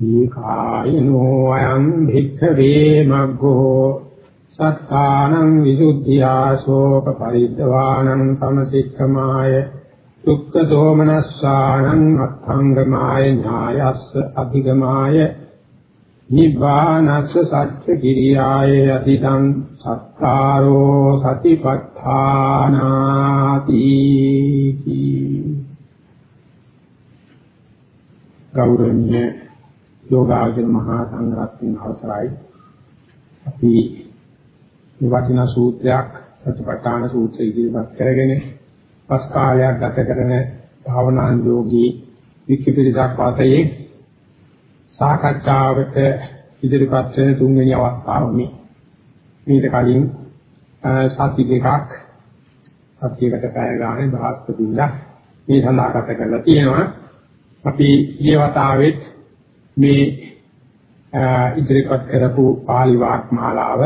ඊකායනෝ අයං භික්ඛවේ මග්ගෝ සත්තානං විසුද්ධියා ශෝක පරිද්දවානං සමසික්ඛමාය දුක්ඛ දෝමනස්සානං අත්ථංගමාය ඥායස්ස අධිගමාය නිබ්බානස්ස සත්‍ය කිරියාය අතිතං සත්තාරෝ සතිපට්ඨානාති ගෞරවණීය යෝගාචර මහා සංඝරත්නයන් අවසරයි අපි මේ වටිනා සූත්‍රයක් සතිපට්ඨාන සූත්‍රය ඉදිරිපත් කරගෙන පස් කාලයක් ගත කරන භාවනා යෝගී විකිපිරිසක් වාතයේ සාකච්ඡාවට ඉදිරිපත් වෙන තුන්වෙනි අවස්ථාව මේ. මීට කලින් සති දෙකක් සතියකට පැය ගානේ භාග්‍ය දුන්නා. මේ සඳහා ගත කරලා තියෙනවා. අපි ඊයේ වතාවෙත් මේ ඉදිරිපත් කරපු පාලි වාග්මාලාව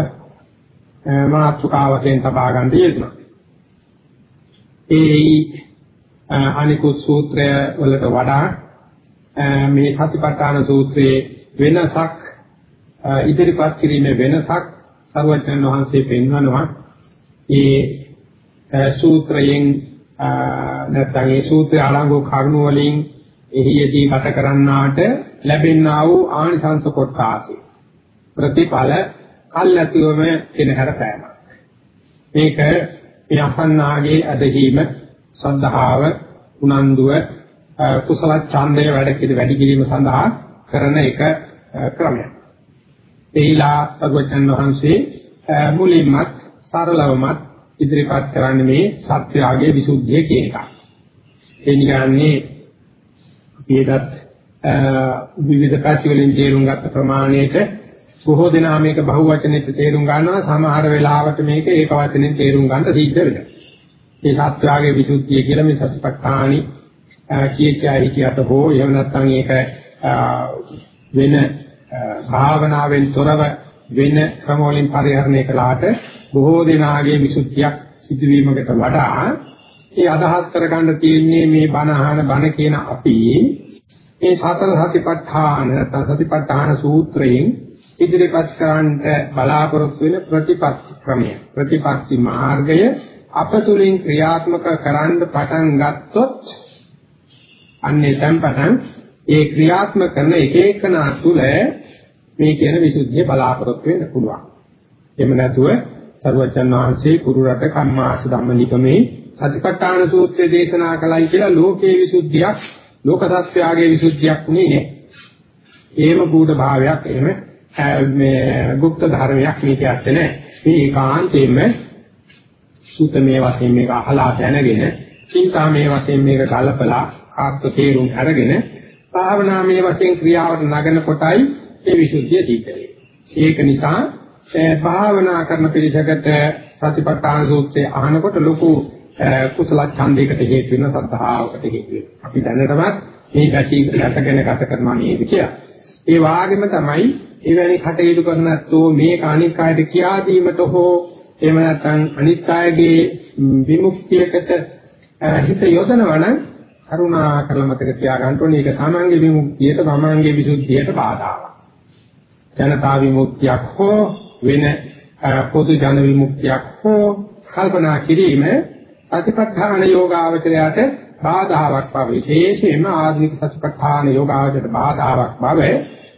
මාතෘකා වශයෙන් තබා ගන්න යෙදුණා. ඒ අනිකුත් සූත්‍රය වලට වඩා මේ සතිපට්ඨාන සූත්‍රයේ වෙනසක් ඉදිරිපත් කිරීමේ වෙනසක් සර්වඥන් වහන්සේ පෙන්වනවා. ඒ සූත්‍රයෙන් නැත්නම් ඒ සූත්‍රය අලංගු කරුණු වලින් එහිදී ගත කරන්නාට ලැබෙනා වූ ආනිසංස කොටාසි ප්‍රතිඵල කල්ැතිවම කෙනහැර පෑමක් මේක මේ අසන්නාගේ අධීම සද්ධාව උනන්දුව කුසල ඡන්දය වැඩ කිරි වැඩි කිරීම සඳහා කරන එක ක්‍රමයක්. එහිලා භගවතුන් වහන්සේ මුලින්මත් සරලවමත් ඉදිරිපත් කරන්නේ මේ සත්‍යාගයේ විසුද්ධිය කියන එක. ඒ නිගන්නේ ඊටත් විවිධ පැති වලින් තේරුම් ගත්ත ප්‍රමාණයට බොහෝ දෙනා මේක බහුවචනෙත් තේරුම් ගන්නවා සමහර වෙලාවට මේක ඒක වචනෙන් තේරුම් ගන්න සිද්ධ වෙනවා. මේ සත්‍යාගයේ විසුද්ධිය කියලා මේ සතිපට්ඨානි කීකියා හිතියට හෝ එහෙම නැත්නම් ඒක වෙන භාවනාවෙන් තොරව වෙන ක්‍රම වලින් පරිහරණය කළාට බොහෝ දෙනාගේ විසුද්ධියක් සිදුවීමකට වඩා ඒ අදහස් කරගන්න තියෙන්නේ මේ බණ අහන බණ කියන අපි මේ සතර සතිපට්ඨාන නැත්නම් සතිපට්ඨාන සූත්‍රයෙන් ඉදිරිපත් කරන්නට බලාපොරොත්තු වෙන ප්‍රතිපත්ති ක්‍රමය ප්‍රතිපත්ති මාර්ගය අපතුලින් ක්‍රියාත්මක කරන්න පටන් ගත්තොත් අන්නේ tempatan ඒ ක්‍රියාත්මක කරන එක එකනා තුළ මේ කියන විසුද්ධිය බලාපොරොත්තු වෙන්න පුළුවන්. එහෙම නැතුව සර්වචන් වහන්සේ කුරු රට කම්මාස ධම්ම නිගමේ සතිපට්ඨාන සූත්‍රය දේශනා කළයි කියලා ලෝකේ විසුද්ධියක් ලෝක සත්‍යයේ විසුද්ධියක් නේ නේ. ඒම ගුඪ භාවයක් එහෙම මේ গুপ্ত ධර්මයක් මේක ඇත්තේ නැහැ. මේ ඒකාන්තයෙන්ම සූතමේ වශයෙන් මේක අහලා දැනගෙන චින්තාමේ වශයෙන් මේක කලපලා ආත්ම තේරුම් අරගෙන භාවනාමේ වශයෙන් ක්‍රියාවට නගන කොටයි මේ විසුද්ධිය දීකරේ. ඒක නිසා භාවනා කරන පිළිසකට සතිපට්ඨාන සූත්‍රය අහනකොට ලොකු කුසල ඡන්දයකට හේතු වෙන සද්ධාවකට හේතු වෙනවා. අපි දැනටමත් මේ පැති රැකගෙන ගත කරනවා නේද කියලා. ඒ වාගෙම තමයි එවැනි කටයුතු කරන ඇත්තෝ මේ කාණික කායට කියා දීමට හෝ එහෙම නැත්නම් අනිත් අයගේ විමුක්තියකට හිත යොදනවා නම් කරුණා කරලා මතක තියාගන්න ඕනේ ඒක සාමාන්‍ය විමුක්තියට සාමාන්‍ය විසුද්ධියට බාධාවක්. ජනතා විමුක්තියක් හෝ වෙන පොදු ජන විමුක්තියක් හෝ කල්පනා කිරීම සතිපට්ඨාන යෝගාවචරයට බාධාවක් බව විශේෂයෙන්ම ආධුනික සතිපට්ඨාන යෝගාවචරයට බාධාවක් බව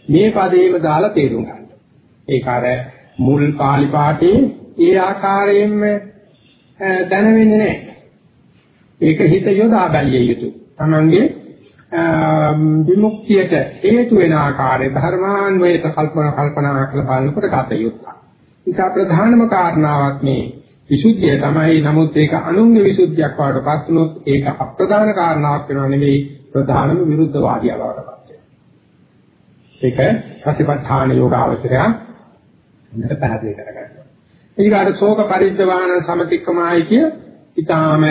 මේ පදේම දාලා තේරුම් ගන්න. ඒක අර මුල් පාලි පාඨයේ ඒ ආකාරයෙන්ම දැනෙන්නේ නැහැ. ඒක හිත යොදා බැලිය යුතුයි. Tamange විමුක්තියට හේතු වෙන ආකාරයේ ධර්මාන්වයට කල්පනා කල්පනා කරලා බලනකොට ගත යුතුයි. ඒක ප්‍රධානම කාරණාවක් මේ විසුද්ධිය තමයි නමුත් ඒක අනුන්ගේ විසුද්ධියක් වඩටපත් වුණොත් ඒක අප්‍රධාන කාරණාවක් වෙනව නෙවෙයි ප්‍රධානම විරුද්ධවාදියා වඩටපත් වෙනවා. ඒක සතිපට්ඨාන යෝගාවචරය හොඳට පැහැදිලි කරගන්නවා. ඊගාට ශෝක පරිද්දවාන සමතික්කමයි කිය ඊටාම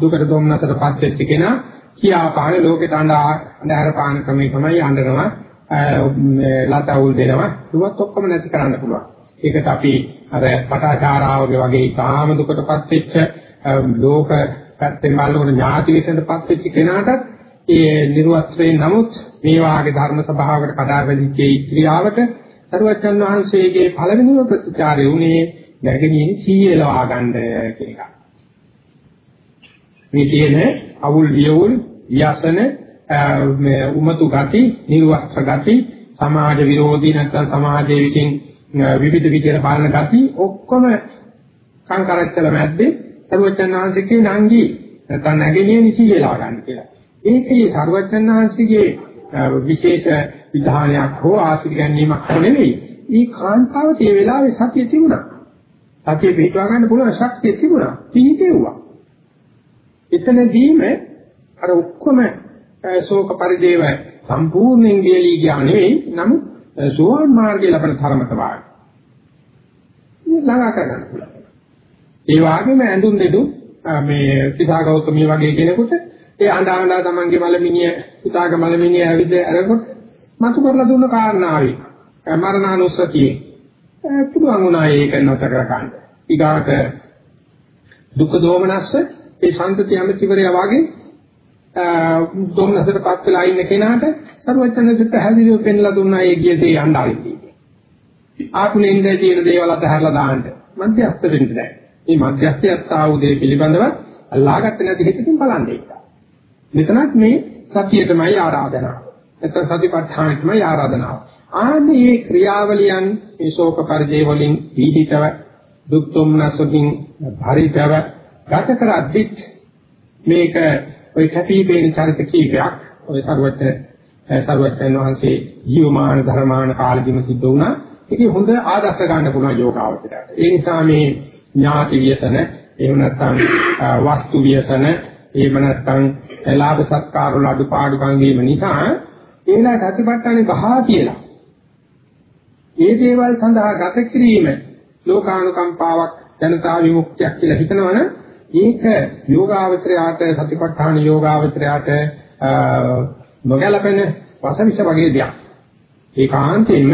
දුකට දුම්නසටපත් වෙච්ච කෙනා කියා පාන ලෝකේ තඬා අඳහර පාන ක්‍රමේ තමයි අඬනවා ලතවුල් දෙනවා ඒවත් ඔක්කොම නැති කරන්න පුළුවන්. ඒකට අපි අර පටාචාරාවගේ වගේ ඊටාම දුකටපත් වෙච්ච ලෝක පැත්තෙන් බලනකොට ඥාති විශ්ෙන්ටපත් වෙච්ච කෙනාටත් ඒ නිර්වස්ත්‍රයෙන් නමුත් මේ වාගේ ධර්ම සභාවකට කඩා වැදිච්ච ක්‍රියාවට සරුවචන් වහන්සේගේ පළවෙනිම ප්‍රතිචාරය උනේ නැගෙනින් සීයලවා ගන්න කියන එක. මේ තියෙන අවුල් වියවුල් යසන මේ උමතු ගති, නිර්වස්ත්‍ර ගති, සමාජ විරෝධී නැත්නම් සමාජයේ විසින් විවිධ විදියට පාලන ගති ඔක්කොම සංකරච්චල මැද්දේ සරුවචන් වහන්සේගේ නංගි නැත්නම් නැගෙනින් සීයලවා ගන්න කියලා. ඒකේ සරුවචන් වහන්සේගේ විශේෂ විධානයක් හෝ ආශිර්වාද ගැනීමක් නෙවෙයි. මේ කාන්තාවට ඒ වෙලාවේ සතිය තිබුණා. සතිය පිටවා ගන්න පුළුවන් ශක්තිය තිබුණා. පිහිටෙව්වා. එතනදීම අර ඔක්කොම ශෝක පරිදේව සම්පූර්ණයෙන් ගියලී ගියා නෙවෙයි. නමුත් සෝවාන් මාර්ගය ලබන තරමට වාගේ. මේ ළඟා කරගන්න පුළුවන්. ඒ වගේම ඇඳුම් දෙදු මේ සිතාගෞතමිය වගේ කෙනෙකුට ඒ අඬා අඬා තමන්ගේ මලමිනිය පුතාගේ මලමිනිය ඇවිද අරකොට මතු කරලා දුන්න කාරණාවයි මරණානුස්සතියේ පුළුවන් වුණා ඒක නැත කර ගන්න. ඊගාට දුක් දෝමනස්ස ඒ සම්පති අමතිවරයා වගේ දෝමනසටපත් වෙලා ඉන්න කෙනාට සරුවචනන්ද පැහැදිලිව පෙන්ලා දුන්නා ඒ ගිය දේ යණ්ඩාවිදී. ආකුණෙන් ඉඳී තියෙන දේවල් අතහැරලා දාන්න. මධ්‍යස්ථ වෙන්න බෑ. මේ මධ්‍යස්ථයත් ආවුදේ පිළිබඳව අල්ලාහගත්ත නැති හිතකින් බලන්නේ. මෙතනත් මේ සතියටමයි ආරාධනාව. නැත්නම් සතිපට්ඨානෙටමයි ආරාධනාව. ආන්නේ මේ ක්‍රියාවලියන් මේ ශෝක පරිදේ වලින් පීඩිතව දුක් දුම්නසකින් භරිතව ගත කරද්දිත් මේක ඔය කැපිපේන චරිත කීපයක් ඔය සර්වත්‍ය සර්වත්‍යයන් වහන්සේ ජීවමාන ධර්මාන කාලෙදිම සිද්ධ වුණා. ඒකේ හොඳ ආදර්ශ ගන්න පුළුවන් යෝගාවචරයට. ඒ නිසා මේ ඥාති ව්‍යසන එහෙම නැත්නම් වස්තු ව්‍යසන එහෙම නැත්නම් ලාභ සත්කාර වල අඩුපාඩුකම් වීම නිසා ඒලා සතිපට්ඨානේ බහා කියලා. ඒ දේවල් සඳහා ගත කිරීම ලෝකානුකම්පාවක් ජනතා විමුක්තියක් කියලා හිතනවනම් ඒක යෝගාවචරයාට සතිපට්ඨාන යෝගාවචරයාට නොගැලපෙන වසවිස වගේ දෙයක්. ඒකාන්තයෙන්ම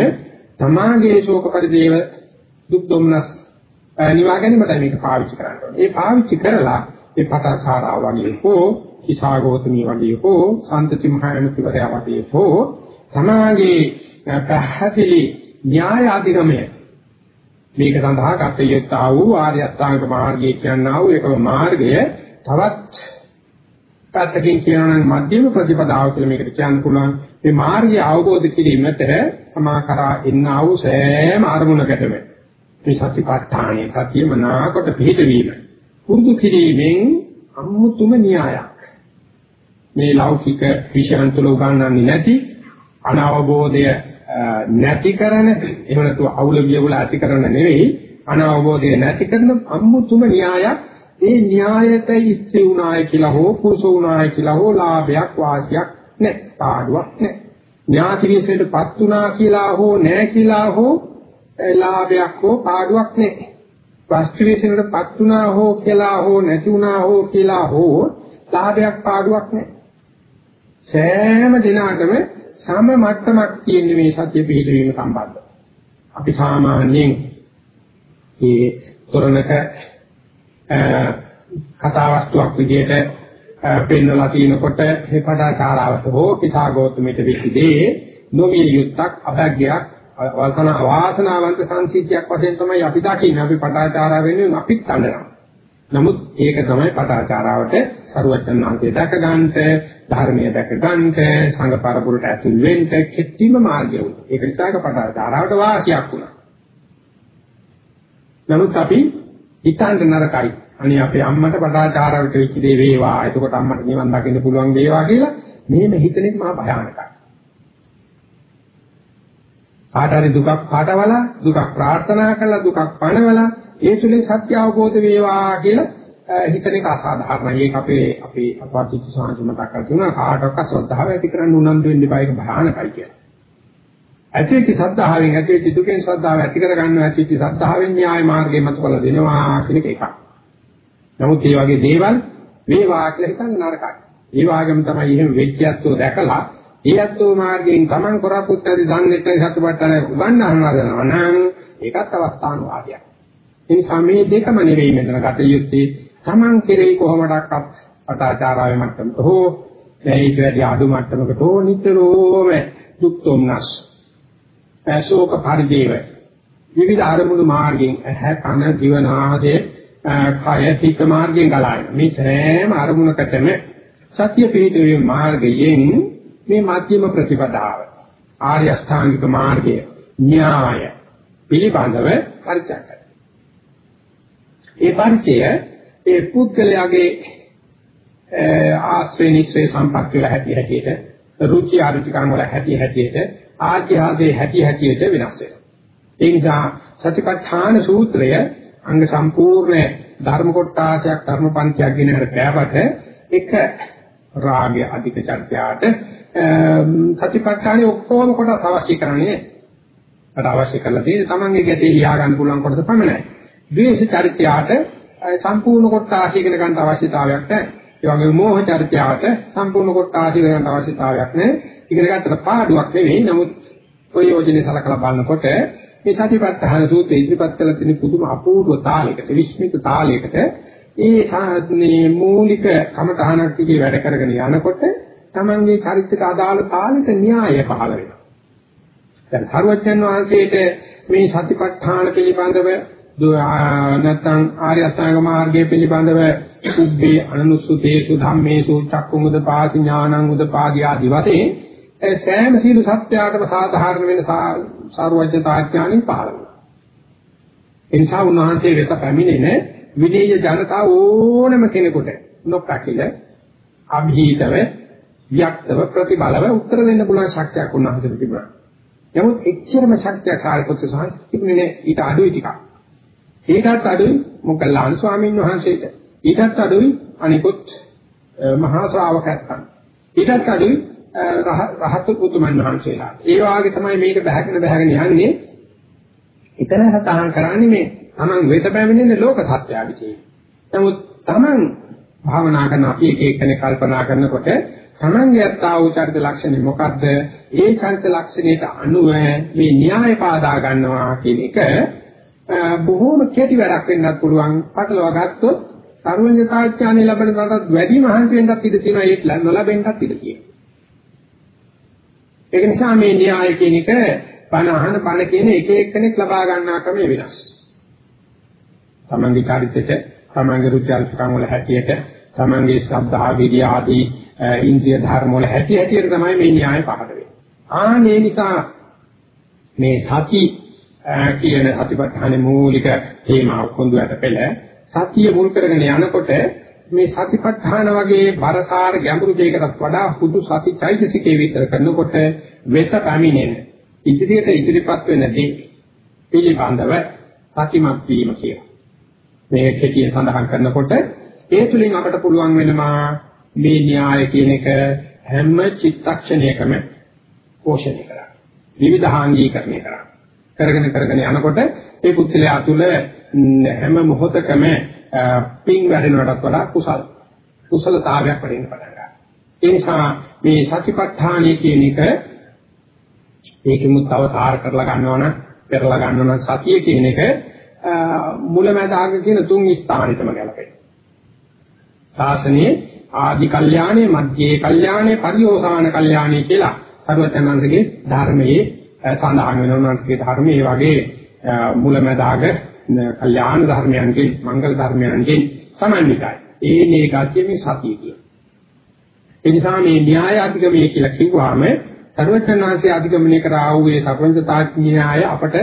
තමාගේ ශෝක පරිදේව දුක් දුම්නස් නිවා ගැනීමට මේක පාවිච්චි කරන්න ඕනේ. ඒ පාවිච්චි කරලා ඒ පටාචාරා වගේ හෝ ඉසాగෝතමී වගේ හෝ සම්තති මහණතිවරයා වගේ හෝ තමාගේ පැහැදිලි න්‍යාය අධිගමය මේක සඳහා කටයුත්තා වූ ආර්ය අෂ්ටාංග මාර්ගය කියනා වූ ඒකම මාර්ගය තවත් පැත්තකින් කියනවා නම් මධ්‍යම ප්‍රතිපදාව කියලා මේකට කියන්න පුළුවන්. මේ මාර්ගය අවබෝධ කිරීමට සමාකරා එන්නා වූ සෑම අරමුණකටම මේ සතිපට්ඨානයේ සතියම නාකොට පිළිපෙවීම පුරුදු කිරීමෙන් අමුතුම න්‍යායක්. මේ ලෞකික විෂයන් තුල උගන්වන්නේ නැති අනවබෝධය නැති කරන එහෙම නැතු අවුල වියවුල ඇති කරන නෙවෙයි අනවබෝධය නැති කරන අමුතුම න්‍යායක්. ඒ න්‍යායට ඉස්ති උනාය කියලා හෝ කුස උනාය කියලා හෝ ලාභයක් වාසියක් නැහැ පාඩුවක් නැහැ. ඥාති විශේෂයටපත් උනා කියලා හෝ නැහැ කියලා හෝ ලාභයක් හෝ පාඩුවක් නැහැ. වස්තු විශේෂයටපත් උනා හෝ කියලා හෝ නැති උනා හෝ කියලා හෝ ලාභයක් පාඩුවක් නැහැ. සෑම දිනකටම සම මට්ටමක් තියෙන මේ සත්‍ය පිළිවීම සම්බන්ධ. අපි සාමාන්‍යයෙන් මේ තොරණක කතා වස්තුවක් විදිහට පෙන්වලා තිනකොට හේපඩාචාරාවට හෝ කිසాగෝතමෙට විසිදී නොවිය යුක්තක් අභග්යක් වාසන වාසනාවන්ත සංසිද්ධියක් වශයෙන් තමයි අපි දකින්නේ අපි පටාචාරා වෙනුවෙන් අපිත් තඬනවා. නමුත් ඒක තමයි පටාචාරාවට සරුවචන් වහන්සේ දැක ගන්නට ධර්මයේ දැක ගන්නට සංඝ පරපුරට ඇතුල් වෙන්න කෙටිම මාර්ගය වුණා. ඒක නිසා ඒක පටාචාරාවට වාසියක් වුණා. නමුත් අපි හිතන්න නරකයි. අනේ අපේ අම්මට පටාචාරාවට වෙච්ච දේ වේවා. එතකොට අම්මට නිවන් දකින්න පුළුවන් වේවා කියලා මෙහෙම හිතන එක මහා භයානකයි. කාට හරි දුකක් පාටවලා දුකක් ප්‍රාර්ථනා කළා දුකක් පණවලා ඒ තුලින් සත්‍ය අවබෝධ වේවා කියලා හිතන එක අසාධාරණයි. ඒක අපේ අපේ අපවාදිත සමාජ මතක කරතුනා කාටවත් ශ්‍රද්ධාව ඇති කරන්න උනන්දු වෙන්න එපා ඒක භයානකයි කියලා. ඇතිවෙච්ච සද්ධාවෙන් ඇතිවෙච්ච දුකෙන් සද්ධාව ඇති කර ගන්නවා ඇතිවෙච්ච සද්ධාවෙන් න්‍යාය මාර්ගය මත කළ දෙනවා කියන එක එකක්. නමුත් මේ වගේ දේවල් වේවා කියලා හිතන්න නරකයි. ඒ වගේම තමයි එහෙම වෙච්චයත්ෝ දැකලා ඒ අත්ෝ මාර්ගයෙන් Taman කරපුත් ඇති සංනෙත් සතුටට උගන්වන්න හදනවා නම් ඒකත් අවස්ථානුවාදයක්. ඒ නිසා මේ දෙකම නෙවෙයි මෙතන ගත යුත්තේ Taman කෙරෙහි කොහොමඩක්වත් අටාචාරාවේ මට්ටමක හෝ මේක වැඩි අඩු මට්ටමකට හෝ නිතරම දුක් තොම්නස් ශෝක පරිදේව. විවිධ අරමුණු මාර්ගයෙන් ඇහැ කන දිව නාසය කය හිත මාර්ගයෙන් ගලාගෙන. මේ සෑම අරමුණකටම සත්‍ය පිහිටුවේ මාර්ගයෙන් මේ මධ්‍යම ප්‍රතිපදාව ආර්ය අෂ්ටාංගික මාර්ගය න්‍යාය පිළිබඳව පරිචය කරනවා. ඒ පරිචය ඒ පුද්ගලයාගේ ආශ්‍රේ නිස්සේ සම්පත් වල හැටි හැටියට රුචි අරුචිකම් වල හැටි හැටියට ආත්‍යහාසයේ හැටි හැටියට වෙනස් වෙනවා. ඒ නිසා සතිපට්ඨාන සූත්‍රය අංග සම්පූර්ණ ධර්ම කොටාසයක් ධර්මපන්තියක් ගෙන හර පෑවට එක රාගය අධික චර්යාට සතිපට්ඨානේ ඔක්කොම කොටස් අවශ්‍ය කරන්නේ අට අවශ්‍ය කරලා තියෙන්නේ තමන්ගේ ගැටේ ලියා ගන්න පුළුවන් කොටස පමණයි. ද්වේෂ චරිතයට සම්පූර්ණ කොට ආශීගෙන ගන්න අවශ්‍යතාවයක් නැහැ. ඒ වගේම මෝහ චරිතයට සම්පූර්ණ කොට ආශීගෙන ගන්න අවශ්‍යතාවයක් නැහැ. ඉගෙන ගන්නට පාඩුවක් නෙවෙයි. නමුත් ඔය යෝජනේ සලකලා බලනකොට මේ සතිපට්ඨාන සූත්‍රය ඉදිරිපත් කළ තියෙන පුදුම අපූර්ව තාලයකට විශ්මිත තාලයකට ඒ සාධනේ මූලික කමතහනක් ටිකේ වැඩ කරගෙන යනකොට තමන්ගේ චරිතයට අදාළ තාලෙට න්‍යාය පහළ වෙනවා. දැන් සර්වඥන් වහන්සේට මේ සතිපට්ඨාන පිළිබඳව නැත්නම් ආර්ය අෂ්ටාංග මාර්ගය පිළිබඳව උබ්බේ අනුසුතේසු ධම්මේසු චක්කුමුද පාසි ඥානං උදපාදී ආදි වශයෙන් සෑම සීල සත්‍යයකම සාධාරණ වෙන සාරවත්්‍යතා ඥානින් පහළ වෙනවා. එනිසා උන්වහන්සේ වෙත පැමිණෙන විනීය ජනතාව ඕනම කෙනෙකුට නොපැකිල අභීතව වික්තව ප්‍රතිබලව උත්තර දෙන්න පුළුවන් ශක්තියක් උන්වහන්සේට තිබුණා. නමුත් එච්චරම ශක්තිය සාරිපුත්‍ර සාංශ තිබුණේ ඊට අඩුයි ටිකක්. ඒකත් අඩුයි මොග්ගල්ලාන ස්වාමීන් වහන්සේට. ඊටත් අඩුයි අනිකුත් මහා ශ්‍රාවකයන්. ඊටත් අඩුයි රහත් පුතුමන් වහන්සේලා. ඒ වාගේ තමයි මේක බහගෙන බහගෙන යන්නේ. ඊතන සතහන් කරන්නේ මේ තමන් වෙත පැමිණෙන ලෝක සත්‍යය විශ්ේ. නමුත් තමන් භාවනා කරන අපි එක එක්කෙනෙක් කල්පනා කරනකොට තමන්ගේ අත්තා වූ චරිත ලක්ෂණ මොකද්ද? ඒ චරිත ලක්ෂණයට අනුව මේ න්‍යාය පාදා ගන්නවා කියන එක බොහෝම කෙටි වැඩක් වෙන්නත් පුළුවන්. පටලවා ගත්තොත් සර්වඥතාඥානෙ ලැබෙන තරමට වැඩි මහන්සි වෙන්නත් ඉඩ තියෙනවා ඒක නොලැබෙන්නත් ඉඩ තියෙනවා. ඒක නිසා මේ න්‍යාය කියන එක බණ අහන බණ කියන එක එක්කෙනෙක් ලබා ගන්නා ක්‍රමය වෙනස්. තමන්ගේ චරිතෙට, තමන්ගේ රුචි අරුචිකම් වල හැටියට, තමන්ගේ ශ්‍රද්ධා විරිය ආදී ඉන්ද්‍රිය ධර්ම වල හැටි හැටියට තමයි මේ න්‍යාය පහළ වෙන්නේ. ආනේ නිසා මේ සති කියන අතිපට්ඨාන මූලික තේමාව කොඳුයට පෙළ සතිය මුල් කරගෙන යනකොට මේ සතිපට්ඨාන වගේ බරසාර ගැඹුරු දෙයකටත් වඩා හුදු සති චෛතසිකේ විතර කරනකොට වෙත පැමිණෙන ඉදිරියට ඉදිරිපත් වෙන දේ පිළිබඳව සතිමත් වීම කියලා. මේ කෙටියෙන් සඳහන් කරනකොට ඒ තුලින් අපට පුළුවන් වෙනවා මේ න්‍යාය කියන එක හැම චිත්තක්ෂණයකම පෝෂණය කරා. විවිධාංගීකරණය කරා. කරගෙන කරගෙන යනකොට ඒ පුත්‍රයා තුළ හැම මොහොතකම පිං වැඩෙනවටත් වඩා කුසල කුසලතාවයක් වැඩෙන්න පටන් ගන්නවා. ඒ නිසා මේ සතිපට්ඨානය කියන එක ඒකෙමුත් තව සාර කරලා ගන්නවනම් පෙරලා ගන්නවනම් සතිය කියන එක මුලැමැදාග කියන තුන් ස්ථානෙටම ගැලපෙනවා. ශාසනයේ ආදි කල්යාණේ මධ්‍යේ කල්යාණේ පරිෝසాన කල්යාණේ කියලා සර්වඥාන්සේගේ ධර්මයේ සඳහන් වෙන උන්වහන්සේගේ ධර්මයේ වගේ මුලැමැදාග කල්යාණ ධර්මයන්ගේ මංගල ධර්මයන්ගේ සමන්විතයි. ඒ නේගතිය මේ සතිය කියන. ඒ නිසා මේ න්‍යාය අධිගමනය කියලා කිව්වහම සර්වඥාන්සේ අධිගමනය කරා වූ මේ සර්වඥතා න්‍යාය අපට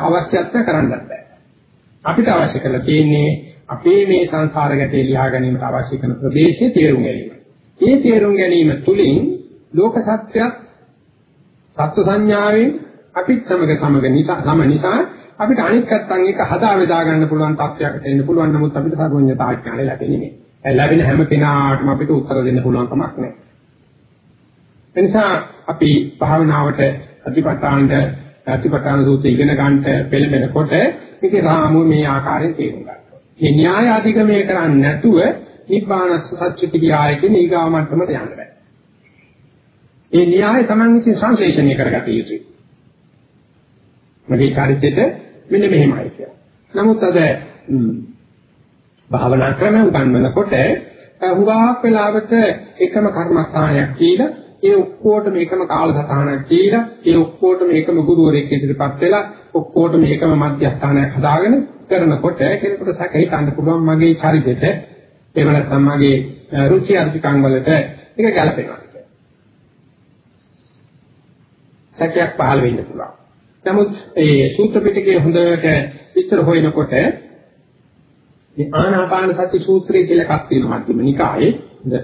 අවශ්‍යත්ව කරන්නත් බෑ. අපිට අවශ්‍ය කරලා තියෙන්නේ අපේ මේ සංසාර ගැටේ ලියා ගැනීමට අවශ්‍ය කරන ප්‍රදේශයේ තේරුම් ගැනීම. ඒ තේරුම් ගැනීම තුළින් ලෝක සත්‍යයක් සත්ව සංඥාවෙන් අපිත් සමග සමග නිසා සම නිසා අපිට අනිත් පැත්තන් එක හදා වේදා ගන්න පුළුවන් තත්ත්වයකට එන්න පුළුවන් නමුත් අපිට සර්වඥතා ඥානය ලැබෙන්නේ නැහැ. ලැබෙන හැම කෙනාටම අපිට උත්තර දෙන්න පුළුවන් කමක් නැහැ. එනිසා අපි භාවනාවට අතිපට්ඨානට අතිපට්ඨාන සූත්‍රය ඉගෙන ගන්නට පෙළඹෙනකොට මේකේ රාමුව මේ ආකාරයෙන් තේරුම් ගන්නවා. මේ න්‍යාය අධිගමනය කරන්නේ නැතුව නිබ්බානස්ස සත්‍ය කියාය කියන ඊගාව මට්ටමට යන්න බෑ. ඒ න්‍යාය Taman විසින් සංශ්ලේෂණය කරගත යුතුයි. මගේ චරිතෙට මෙන්න මෙහෙමයි කියලා. නමුත් අද භාවනා ක්‍රම උගන්වනකොට හුඟක් වෙලාවට එකම කර්මස්ථානයක් කියලා ඒ ඔක්කොටම එකම කාලසටහනක් කියලා ඒ ඔක්කොටම එකම ගුරුවරයෙක් ඉදිරිපත් වෙලා ඔක්කොටම එකම මධ්‍යස්ථානයක් හදාගෙන කරනකොට කෙනෙකුට සැක හිතන්න පුළුවන් මගේ චරිතෙට එහෙම නැත්නම් මගේ රුචි අරුචිකම් වලට ඒක ගැලපෙනවා කියලා. සැකයක් පහළ වෙන්න පුළුවන්. නමුත් ඒ සූත්‍ර පිටකයේ හොඳට විස්තර හොයනකොට මේ ආනාපාන සති සූත්‍රය කියලා එකක් තියෙනවා මධ්‍යම නිකායේ.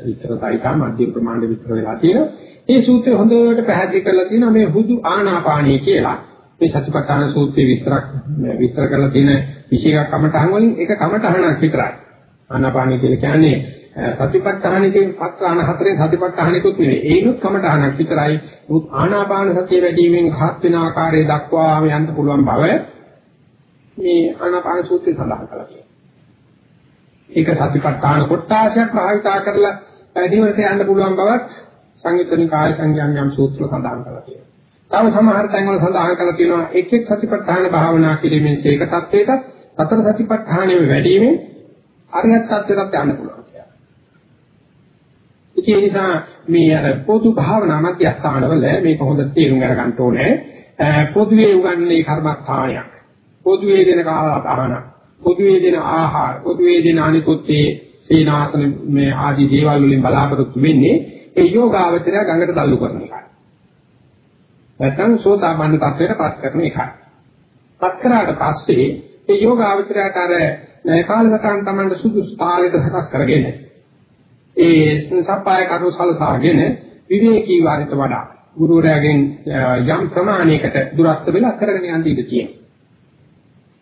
විස්තරයිතා මධ්‍යම ප්‍රමාණය විස්තර වෙලා තියෙනවා. ඒ සූත්‍රය හොඳට පැහැදිලි කරලා තියෙනවා මේ හුදු ආනාපානිය කියලා. මේ සතිපට්ඨාන සූත්‍රයේ විස්තරක් විස්තර කරලා තියෙන විශේෂ කමඨහන් වලින් එක කමඨහනක් විතරයි. ආනාපානිය කියලා කියන්නේ සතිපට්ඨානෙදී පත්‍රාණ හතරෙන් සතිපට්ඨානෙකුත් නෙවෙයි. ඒනුත් කමඨහනක් විතරයි. උත් ආනාපාන සතිය වැඩිවීමෙන් හත් වෙන ආකාරය දක්වාම යන්න පුළුවන් බව මේ ආනාපාන සූත්‍රය සඳහන් කරලා තියෙනවා. ඒක සතිපට්ඨාන කොටාශයක් භාවිතා කරලා නිවනට යන්න පුළුවන් බවත් සංයුත්තනිකාය සංඥාම් සූත්‍ර සඳහන් කරලා තියෙනවා. තව සමහර තැන්වල සඳහන් කරලා තියෙනවා එක් එක් සතිපට්ඨාන භාවනා කිරීමෙන් සීක තත්වයට සතර සතිපට්ඨානෙම වැඩිවීමෙන් අරිහත් තත්වයට යන්න පුළුවන් කියලා. ඒ නිසා මේ අර පොදු භාවනා මධ්‍යස්ථානවල මේක හොඳ තේරුම් අරගන්න ඕනේ. පොදුවේ උගන්වන්නේ කර්මස්ථානයක්. පොදුවේ දෙන කාලතාවනක්. පොදුවේ දෙන ආහාර පොදුවේ දෙන අනිකුත් ඒ සීනාසන මේ ආදී දේවල් වලින් බලාපොරොත්තු වෙන්නේ ඒ යෝගාවචරය ගඟට තල්ලු කරන එකයි. නැත්නම් සෝතාපන්න තත්වයට පත් කරන එකයි. පත් කරාට පස්සේ ඒ යෝගාවචරයට අර කාලසටහන් Tamanට සුදුසු කාලයක සකස් කරගෙන ඒ සප්පාය කරු සලසාගෙන විවේකී වාරිත වඩා ගුරුවරයාගෙන් යම් ප්‍රමාණයකට දුරස්ත වෙලා කරගෙන යන්න ඉඩ තියෙනවා.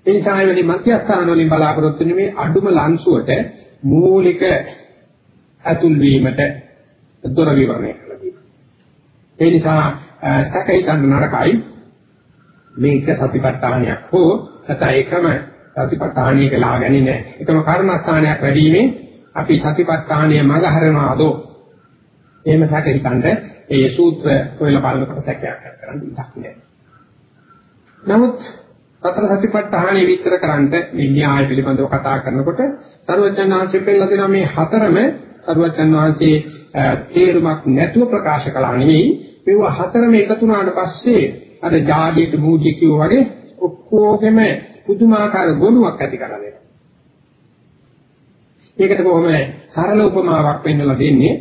ඒ නිසා එවැනි මධ්‍යස්ථාන වලින් බලාපොරොත්තු වෙන්නේ අඩුම ලංසුවට මූලික අතුල් වීමට දොර විවරණය කළා කියනවා. ඒ නිසා සැකයිතන නරකයි මේක සතිපට්ඨානයක් හෝ නැත්නම් එකම සතිපට්ඨානියක ලාගන්නේ නැහැ. එකම කර්මස්ථානයක් වැඩිීමේ අපි සතිපට්ඨානය මඟ හරනවාදෝ එහෙම සැකයිතන්ට ඒ සූත්‍ර ඔයලා බලනකොට සැකයක් කරන්න ඉඩක් නැහැ. නමුත් සතර සතිපට්ඨානෙ විස්තර කරන්නට මේ න්‍යාය පිළිබඳව කතා කරනකොට සරුවචන් වහන්සේ පෙන්නලා දෙනවා මේ හතරම සරුවචන් වහන්සේ තේරුමක් නැතුව ප්‍රකාශ කළා නෙවෙයි මේව හතරම එකතු වුණාට පස්සේ අර ජාඩියට මූජි කියෝ වගේ ඔක්කොගෙම පුදුමාකාර ගොනුවක් ඇති කරලා දෙනවා. ඒකට කොහොම සරල උපමාවක් පෙන්නලා දෙන්නේ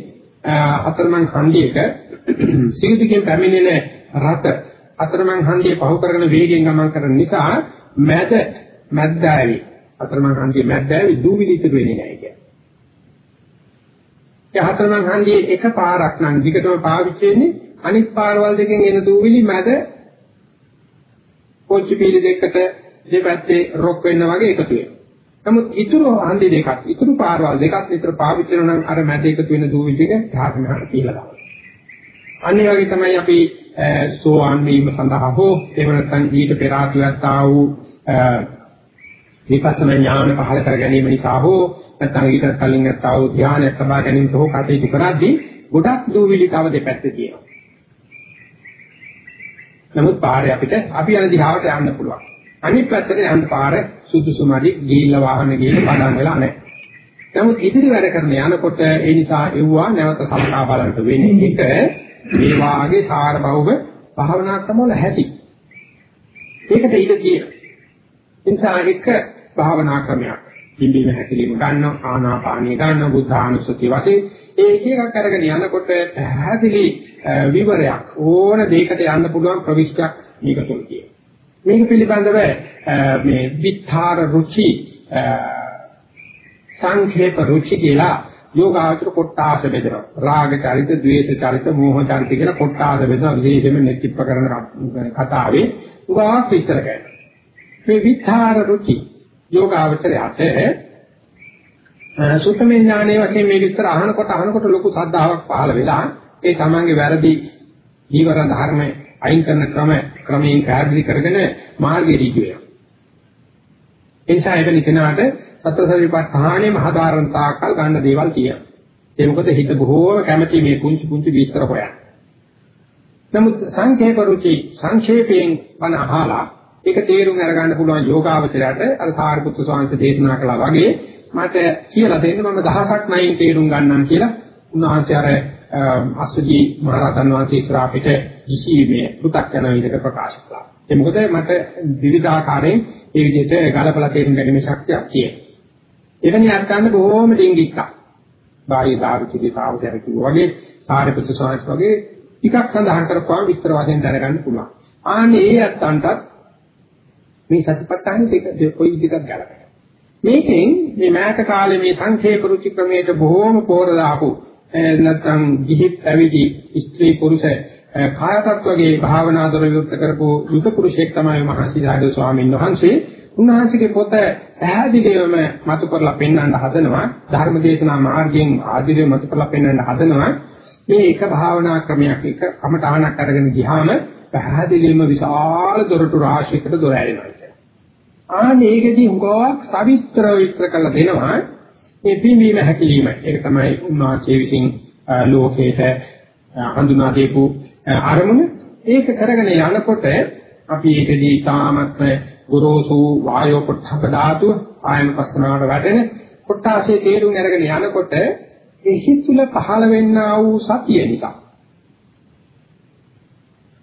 හතරමං හන්දියක සිගිතිකෙන් පැමිණෙන රට අතරමං හන්දිය පහු කරගෙන වේගෙන් ගමන් කරන නිසා මැද මැද්දාවි අතරමං හන්දිය මැද්දාවි දූවිලි ඉතුරු වෙන්නේ නැහැ කියන්නේ. ඒ අතරමං හන්දියේ එක පාරක් නම් දිගටම පාවිච්චි වෙන්නේ අනිත් පාරවල් දෙකෙන් එන දූවිලි මැද කොච්චි පීලි දෙකට දෙපැත්තේ රොක් වෙන්න වගේ එකතු වෙනවා. නමුත් ඉතුරු හන්දි දෙකක් ඉතුරු පාරවල් දෙකක් විතර පාවිච්චි කරන නම් අර මැද එකතු වෙන දූවිලි ටික ඝාතනහට කියලා දානවා. අනිත් වගේ තමයි අපි සෝවාන් වීම සඳහා හෝ එහෙම නැත්නම් ඊට පෙර ආතුයත් ආ වූ විපස්සනා ඥාන පහළ කර ගැනීම නිසා හෝ නැත්නම් ඊට කලින් නැත්තා වූ ධ්‍යානයක් සබා ගැනීමට හෝ කටයුතු කරද්දී ගොඩක් දූවිලි තව දෙපැත්තේ තියෙනවා. නමුත් පාරේ අපිට අපි යන දිහාවට යන්න පුළුවන්. අනිත් පැත්තට යන්න පාර සුදුසුමදි ගිහිල්ලා වාහන ගිහිල්ලා පඩම් වෙලා නැහැ. නමුත් ඉදිරි වැඩ කරන යනකොට ඒ නිසා එව්වා නැවත සලකා බලන්න වෙන්නේ එක මේ වාගේ සාර බහුව භාවනා ක්‍රමවල ඇති. ඒකට ඉඩ තියෙනවා. ඒ නිසා එක භාවනා ක්‍රමයක්. පිම්බීම හැකිලිම ගන්න ආනාපානිය ගන්න බුද්ධානුස්සති වශයෙන් ඒ එක එකක් අරගෙන යනකොට පැහැදිලි විවරයක් ඕන දෙයකට යන්න පුළුවන් ප්‍රවිෂ්ඨයක් මේක තුල තියෙනවා. මේක පිළිබඳව මේ විත්තාර රුචි සංඛේප රුචි කියලා යෝගාචර කොට්ටාස බෙදෙනවා. රාග චරිත, ද්වේෂ චරිත, මෝහ චරිත කියලා කොට්ටාස බෙදෙනවා. විශේෂයෙන්ම නෙතිප්ප කරන කතාවේ උගා විස්තර කරනවා. මේ විචාර රුචි යෝගාචරයට සුත්තමේ ඥානයේ වශයෙන් මේ විස්තර අහනකොට අහනකොට ලොකු සද්ධාාවක් පහළ වෙලා ඒ තමන්ගේ වැරදි ජීවර ධර්ම අයින් කරන ක්‍රම ක්‍රමයෙන් පැහැදිලි කරගෙන මාර්ගය ඍජු වෙනවා. ඒ නිසා එවැනි කෙනාට සතරසවිපත්තානේ මහදාරණතාකල් ගන්න දේවල් තියෙනවා. ඒ මොකද හිත බොහෝම කැමැති මේ පුංචි පුංචි විස්තර හොයන්න. නමුත් සංකේප රුචි සංක්ෂේපයෙන් බණ අහලා ඒක තේරුම් අරගන්න පුළුවන් යෝගාවචරයට අර සාරිපුත්‍ර ස්වාමීන් වහන්සේ දේශනා කළා වගේ මට කියලා දෙන්න මම දහසක් නයින් තේරුම් ගන්නම් කියලා උන්වහන්සේ අර අස්සජී මහරහතන් වහන්සේ ඉස්සර අපිට කිසිමේ පු탁 යන විදිහට ප්‍රකාශ කළා. ඒ මොකද මට විවිධාකාරයෙන් ඒ විදිහට ගලපලා තේරුම් ගැනීමේ ශක්තියක් තියෙනවා. එවැනි අත්කන්න බොහෝම ඩිංගික්ක. බාහ්‍ය ධාර්මිකී තාවසර කිව්වා වගේ සාරිපුත්‍ර ස්වාමීන් වගේ ටිකක් සඳහන් කරපුවාම විස්තර වශයෙන් දැනගන්න පුළුවන්. ආන්නේ ඒ අත්තන්ටත් මේ සතිපට්ඨාන දෙක කොයි විදිහකට ගලපනවා. මේකෙන් මේ මෑත කාලේ මේ සංඛේප රුචි ක්‍රමයට බොහෝම පෝර දාපු නැත්නම් ගිහිත් ඇවිදි ස්ත්‍රී පුරුෂ කායතත් වගේ භාවනා දර විවෘත කරපු යුත පුරුෂයෙක් තමයි මහසිදාඩෝ ස්වාමීන් වහන්සේ. උන්වහන්සේගේ පොත පැහැදිලිවම මතු කරලා පෙන්වන්න හදනවා ධර්මදේශනා මාර්ගයෙන් ආදිරේ මතු කරලා පෙන්වන්න හදනවා මේ එක භාවනා ක්‍රමයක් එක කමඨාණක් අරගෙන ගියාම පැහැදිලිවම විශාල දොරටු රාශියකට දොර ඇරෙනවා කියලා. ආන්නේ ඒකදී හුඟක් සවිස්තර විස්තර කරලා දෙනවා මේ පින්වීම හැකිලිම. ඒක තමයි උන්වහන්සේ විසින් ලෝකේට හඳුනා දීපු අරමුණ. ඒක කරගෙන යනකොට අපි ඒකදී තාමත්ම ගුරුසු වායෝ පොට්ටක ධාතුව ආයන පස්නාවට වැටෙන කොටාසේ තේරුම් අරගෙන යනකොට එහි තුල පහළ වෙන්නා වූ සතිය නිසා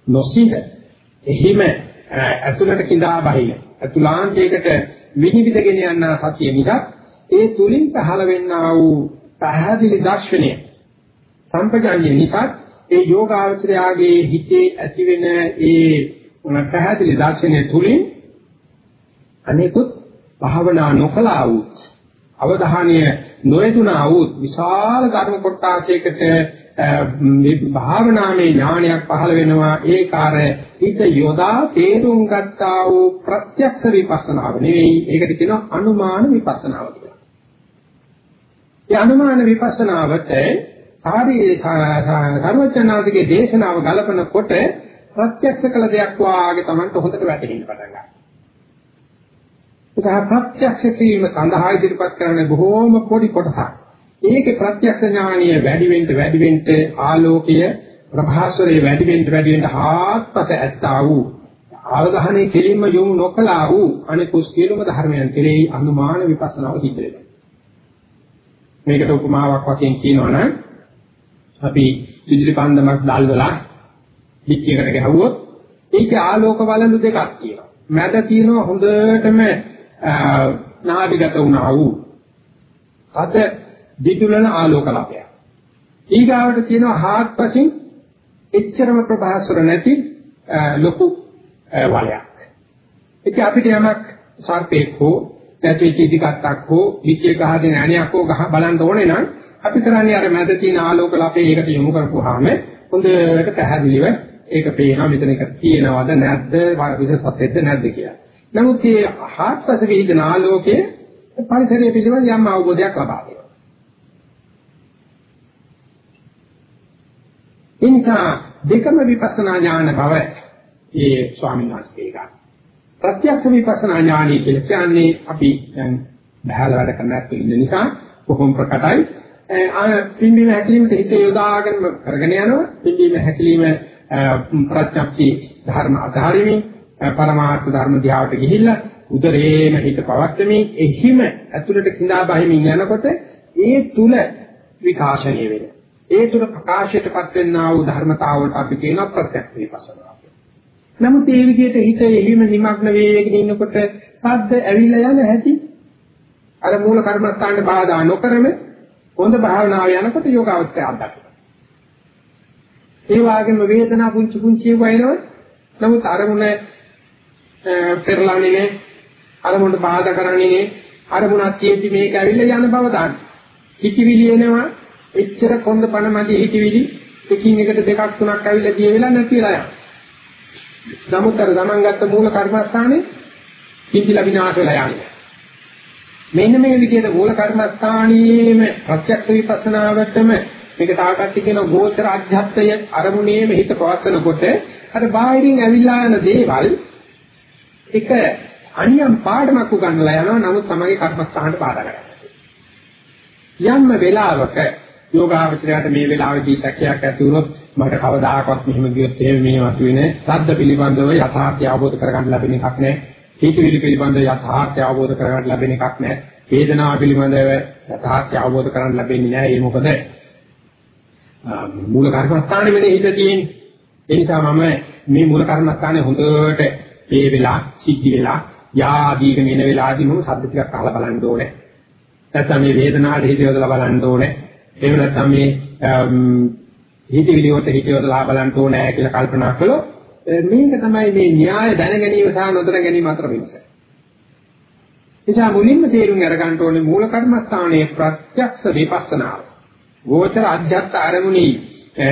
නොසිඳ එහිම ඇතුළට කිඳා බහින අතුලාන්තයකට විනිවිදගෙන යන සතිය නිසා ඒ තුලින් පහළ වෙන්නා වූ පැහැදිලි දර්ශනය සම්පජාන්‍ය නිසා ඒ යෝගාචරයාගේ හිතේ ඇතිවෙන ඒ පැහැදිලි දර්ශනය තුලින් අනේකුත් භාවනා නොකලා වූ අවධානය නොයදුනා වූ විශාල කර්ම කොටාසයකට මේ භාවනාමය ඥානයක් පහළ වෙනවා ඒක අර හිත යොදා තේරුම් ගත්තා වූ ප්‍රත්‍යක්ෂ විපස්සනාව නෙවෙයි ඒකට කියනවා අනුමාන විපස්සනාව කියලා. ඒ අනුමාන විපස්සනාවට සාරී සර්වඥාන්සේගේ දේශනාව ගලපනකොට ප්‍රත්‍යක්ෂ කළ දෙයක් වාගේ Tamanට හොඳට වැටහෙන්න පටන් ගන්නවා. ඒක ප්‍රත්‍යක්ෂ කිරීම සඳහා ඉදිරිපත් කරන බොහෝම පොඩි කොටසක්. ඒකේ ප්‍රත්‍යක්ෂ ඥානීය වැඩි වෙන්න වැඩි වෙන්න ආලෝකය ප්‍රභාස්වරයේ වැඩි වෙන්න වැඩි වෙන්න හාත්පස ඇත්තා වූ ආවධානයේ කෙලින්ම යොමු නොකලා වූ අනිකුත් සියලුම ධර්මයන් කෙරෙහි අනුමාන විපස්සනාව සිද්ධ වෙනවා. මේකට උපමාවක් වශයෙන් කියනවනම් අපි විදුලි පන්දමක් දැල්වලා පිටියකට ගහුවොත් ඒකේ ආලෝක වලලු දෙකක් තියෙනවා. මැද තියෙනවා හොඳටම නාඩිගත වුණා වූ අද දිදුලන ආලෝක ලපය. ඊගාවට තියෙනවා හාත්පසින් එච්චරම ප්‍රභාස්වර නැති ලොකු වලයක්. ඒක අපිට යමක් සර්පේක් හෝ නැති චීතිකත්තක් හෝ විචේ ගහගෙන අණයක් හෝ ගහ බලන්න ඕනේ නම් අපි කරන්නේ අර මැද තියෙන ආලෝක ලපේ ඒකට යොමු කරපුවාම හොඳට පැහැදිලිව ඒක පේනවා මෙතන එක තියෙනවද නැද්ද විශේෂ සත්‍යද නැද්ද කියලා. නමුත් මේ හාත්පස විහිදෙන ආලෝකයේ පරිසරය පිළිබඳ යම් අවබෝධයක් ලබා දෙනවා. ඒ නිසා දෙකම විපස්සනා ඥාන බව ඒ ස්වාමීන් වහන්සේ ගන්න. ප්‍රත්‍යක්ෂ විපස්සනා ඥානයි කියලා කියන්නේ අපි දැන් බහැලා වැඩ කරන්නත් ඉන්න නිසා කොහොම ප්‍රකටයි. පින්බීම හැකීමට හිත යොදාගෙන කරගෙන යනවා. පින්බීම හැකීම ප්‍රත්‍යක්ෂි ධර්ම ආධාරෙමින් පරමාර්ථ ධර්ම ධ්‍යාවට ගිහිල්ලා උදරේම හිත පවත්වමින් එහිම ඇතුළට කිඳා බහිමින් යනකොට ඒ තුල විකාශනය වෙන. ඒ තුල ප්‍රකාශයටපත් වෙන්නා වූ ධර්මතාවට අපි කියන ප්‍රත්‍යක්ෂ විපස්සනා. නමුත් මේ විදිහට හිත එහිම නිමග්න වේගෙන ඉන්නකොට සද්ද ඇවිල්ලා යන හැටි අර මූල කර්මස්ථානට බාධා නොකරම හොඳ භාවනාව යනකොට යෝගාවචරය අත්දකිනවා. ඒ වගේම වේදනා පුංචි පුංචි ඒවා එනවා. නමුත් අරමුණ පෙරලන්නේ නේ අරමුණට බාධා කරන්නේ නේ අරමුණක් තියෙද්දි මේක ඇවිල්ලා යන බව දාන්න. හිතවිලි එනවා එච්චර කොන්ද පණ මැදි හිතවිලි එකින් එකට දෙකක් තුනක් ඇවිල්ලා දිය වෙලා නැති වෙලා යනවා. නමුත් අර ගමන් ගත්ත මූල කර්මස්ථානේ කිඳිලා විනාශ වෙලා යනවා. මෙන්න මේ විදිහට මූල කර්මස්ථානියේම ප්‍රත්‍යක්ෂ විපස්සනාවටම මේක තාකට්ටි කියන ගෝචර අධ්‍යාත්මය අරමුණේම හිත පවත්නකොට අර බාහිරින් ඇවිල්ලා යන දේවල් එක අනියම් පාඩමක් උගන්වලා යනවා. නමුත් තමයි කර්මස්ථානට බාධා කරන්නේ යම්ම වෙලාවක යෝගාවචරයට මේ වෙලාවේදී සැකයක් ඇති වුණොත් මට කවදාකවත් මෙහෙම ගියොත් එහෙම මේ වතුනේ සද්ද පිළිබඳව යථාර්ථය අවබෝධ කරගන්න ලැබෙන එකක් නෑ හිතවිලි පිළිබඳව යථාර්ථය අවබෝධ කරගන්න ලැබෙන එකක් නෑ. වේදනාව පිළිබඳව යථාර්ථය අවබෝධ කරගන්න ලැබෙන්නේ නෑ. ඒ මොකද? මූල කර්මස්ථානේ වෙන්නේ හිත තියෙන්නේ ඒ නිසා මම මේ මූල කර්මස්ථානේ හොඳට මේ වෙලා සිද්ධ වෙලා යාදීගෙන එන වෙලාවදී මම සද්ද ටිකක් අහලා බලන්න ඕනේ. නැත්නම් මේ වේදනාවට හිත යොදලා බලන්න ඕනේ. එහෙම නැත්නම් මේ හිතවිලි වලට හිත යොදලා බලන්න ඕනේ කියලා කල්පනා කළොත් මේක තමයි මේ න්‍යාය දැන ගැනීම සහ නොදැන ගැනීම අතර වෙනස. එසා මුලින්ම තේරුම් අරගන්න ඕනේ මූල කර්මස්ථානයේ ප්‍රත්‍යක්ෂ විපස්සනාව. ගෝචර අධ්‍යාත්ම ආරමුණී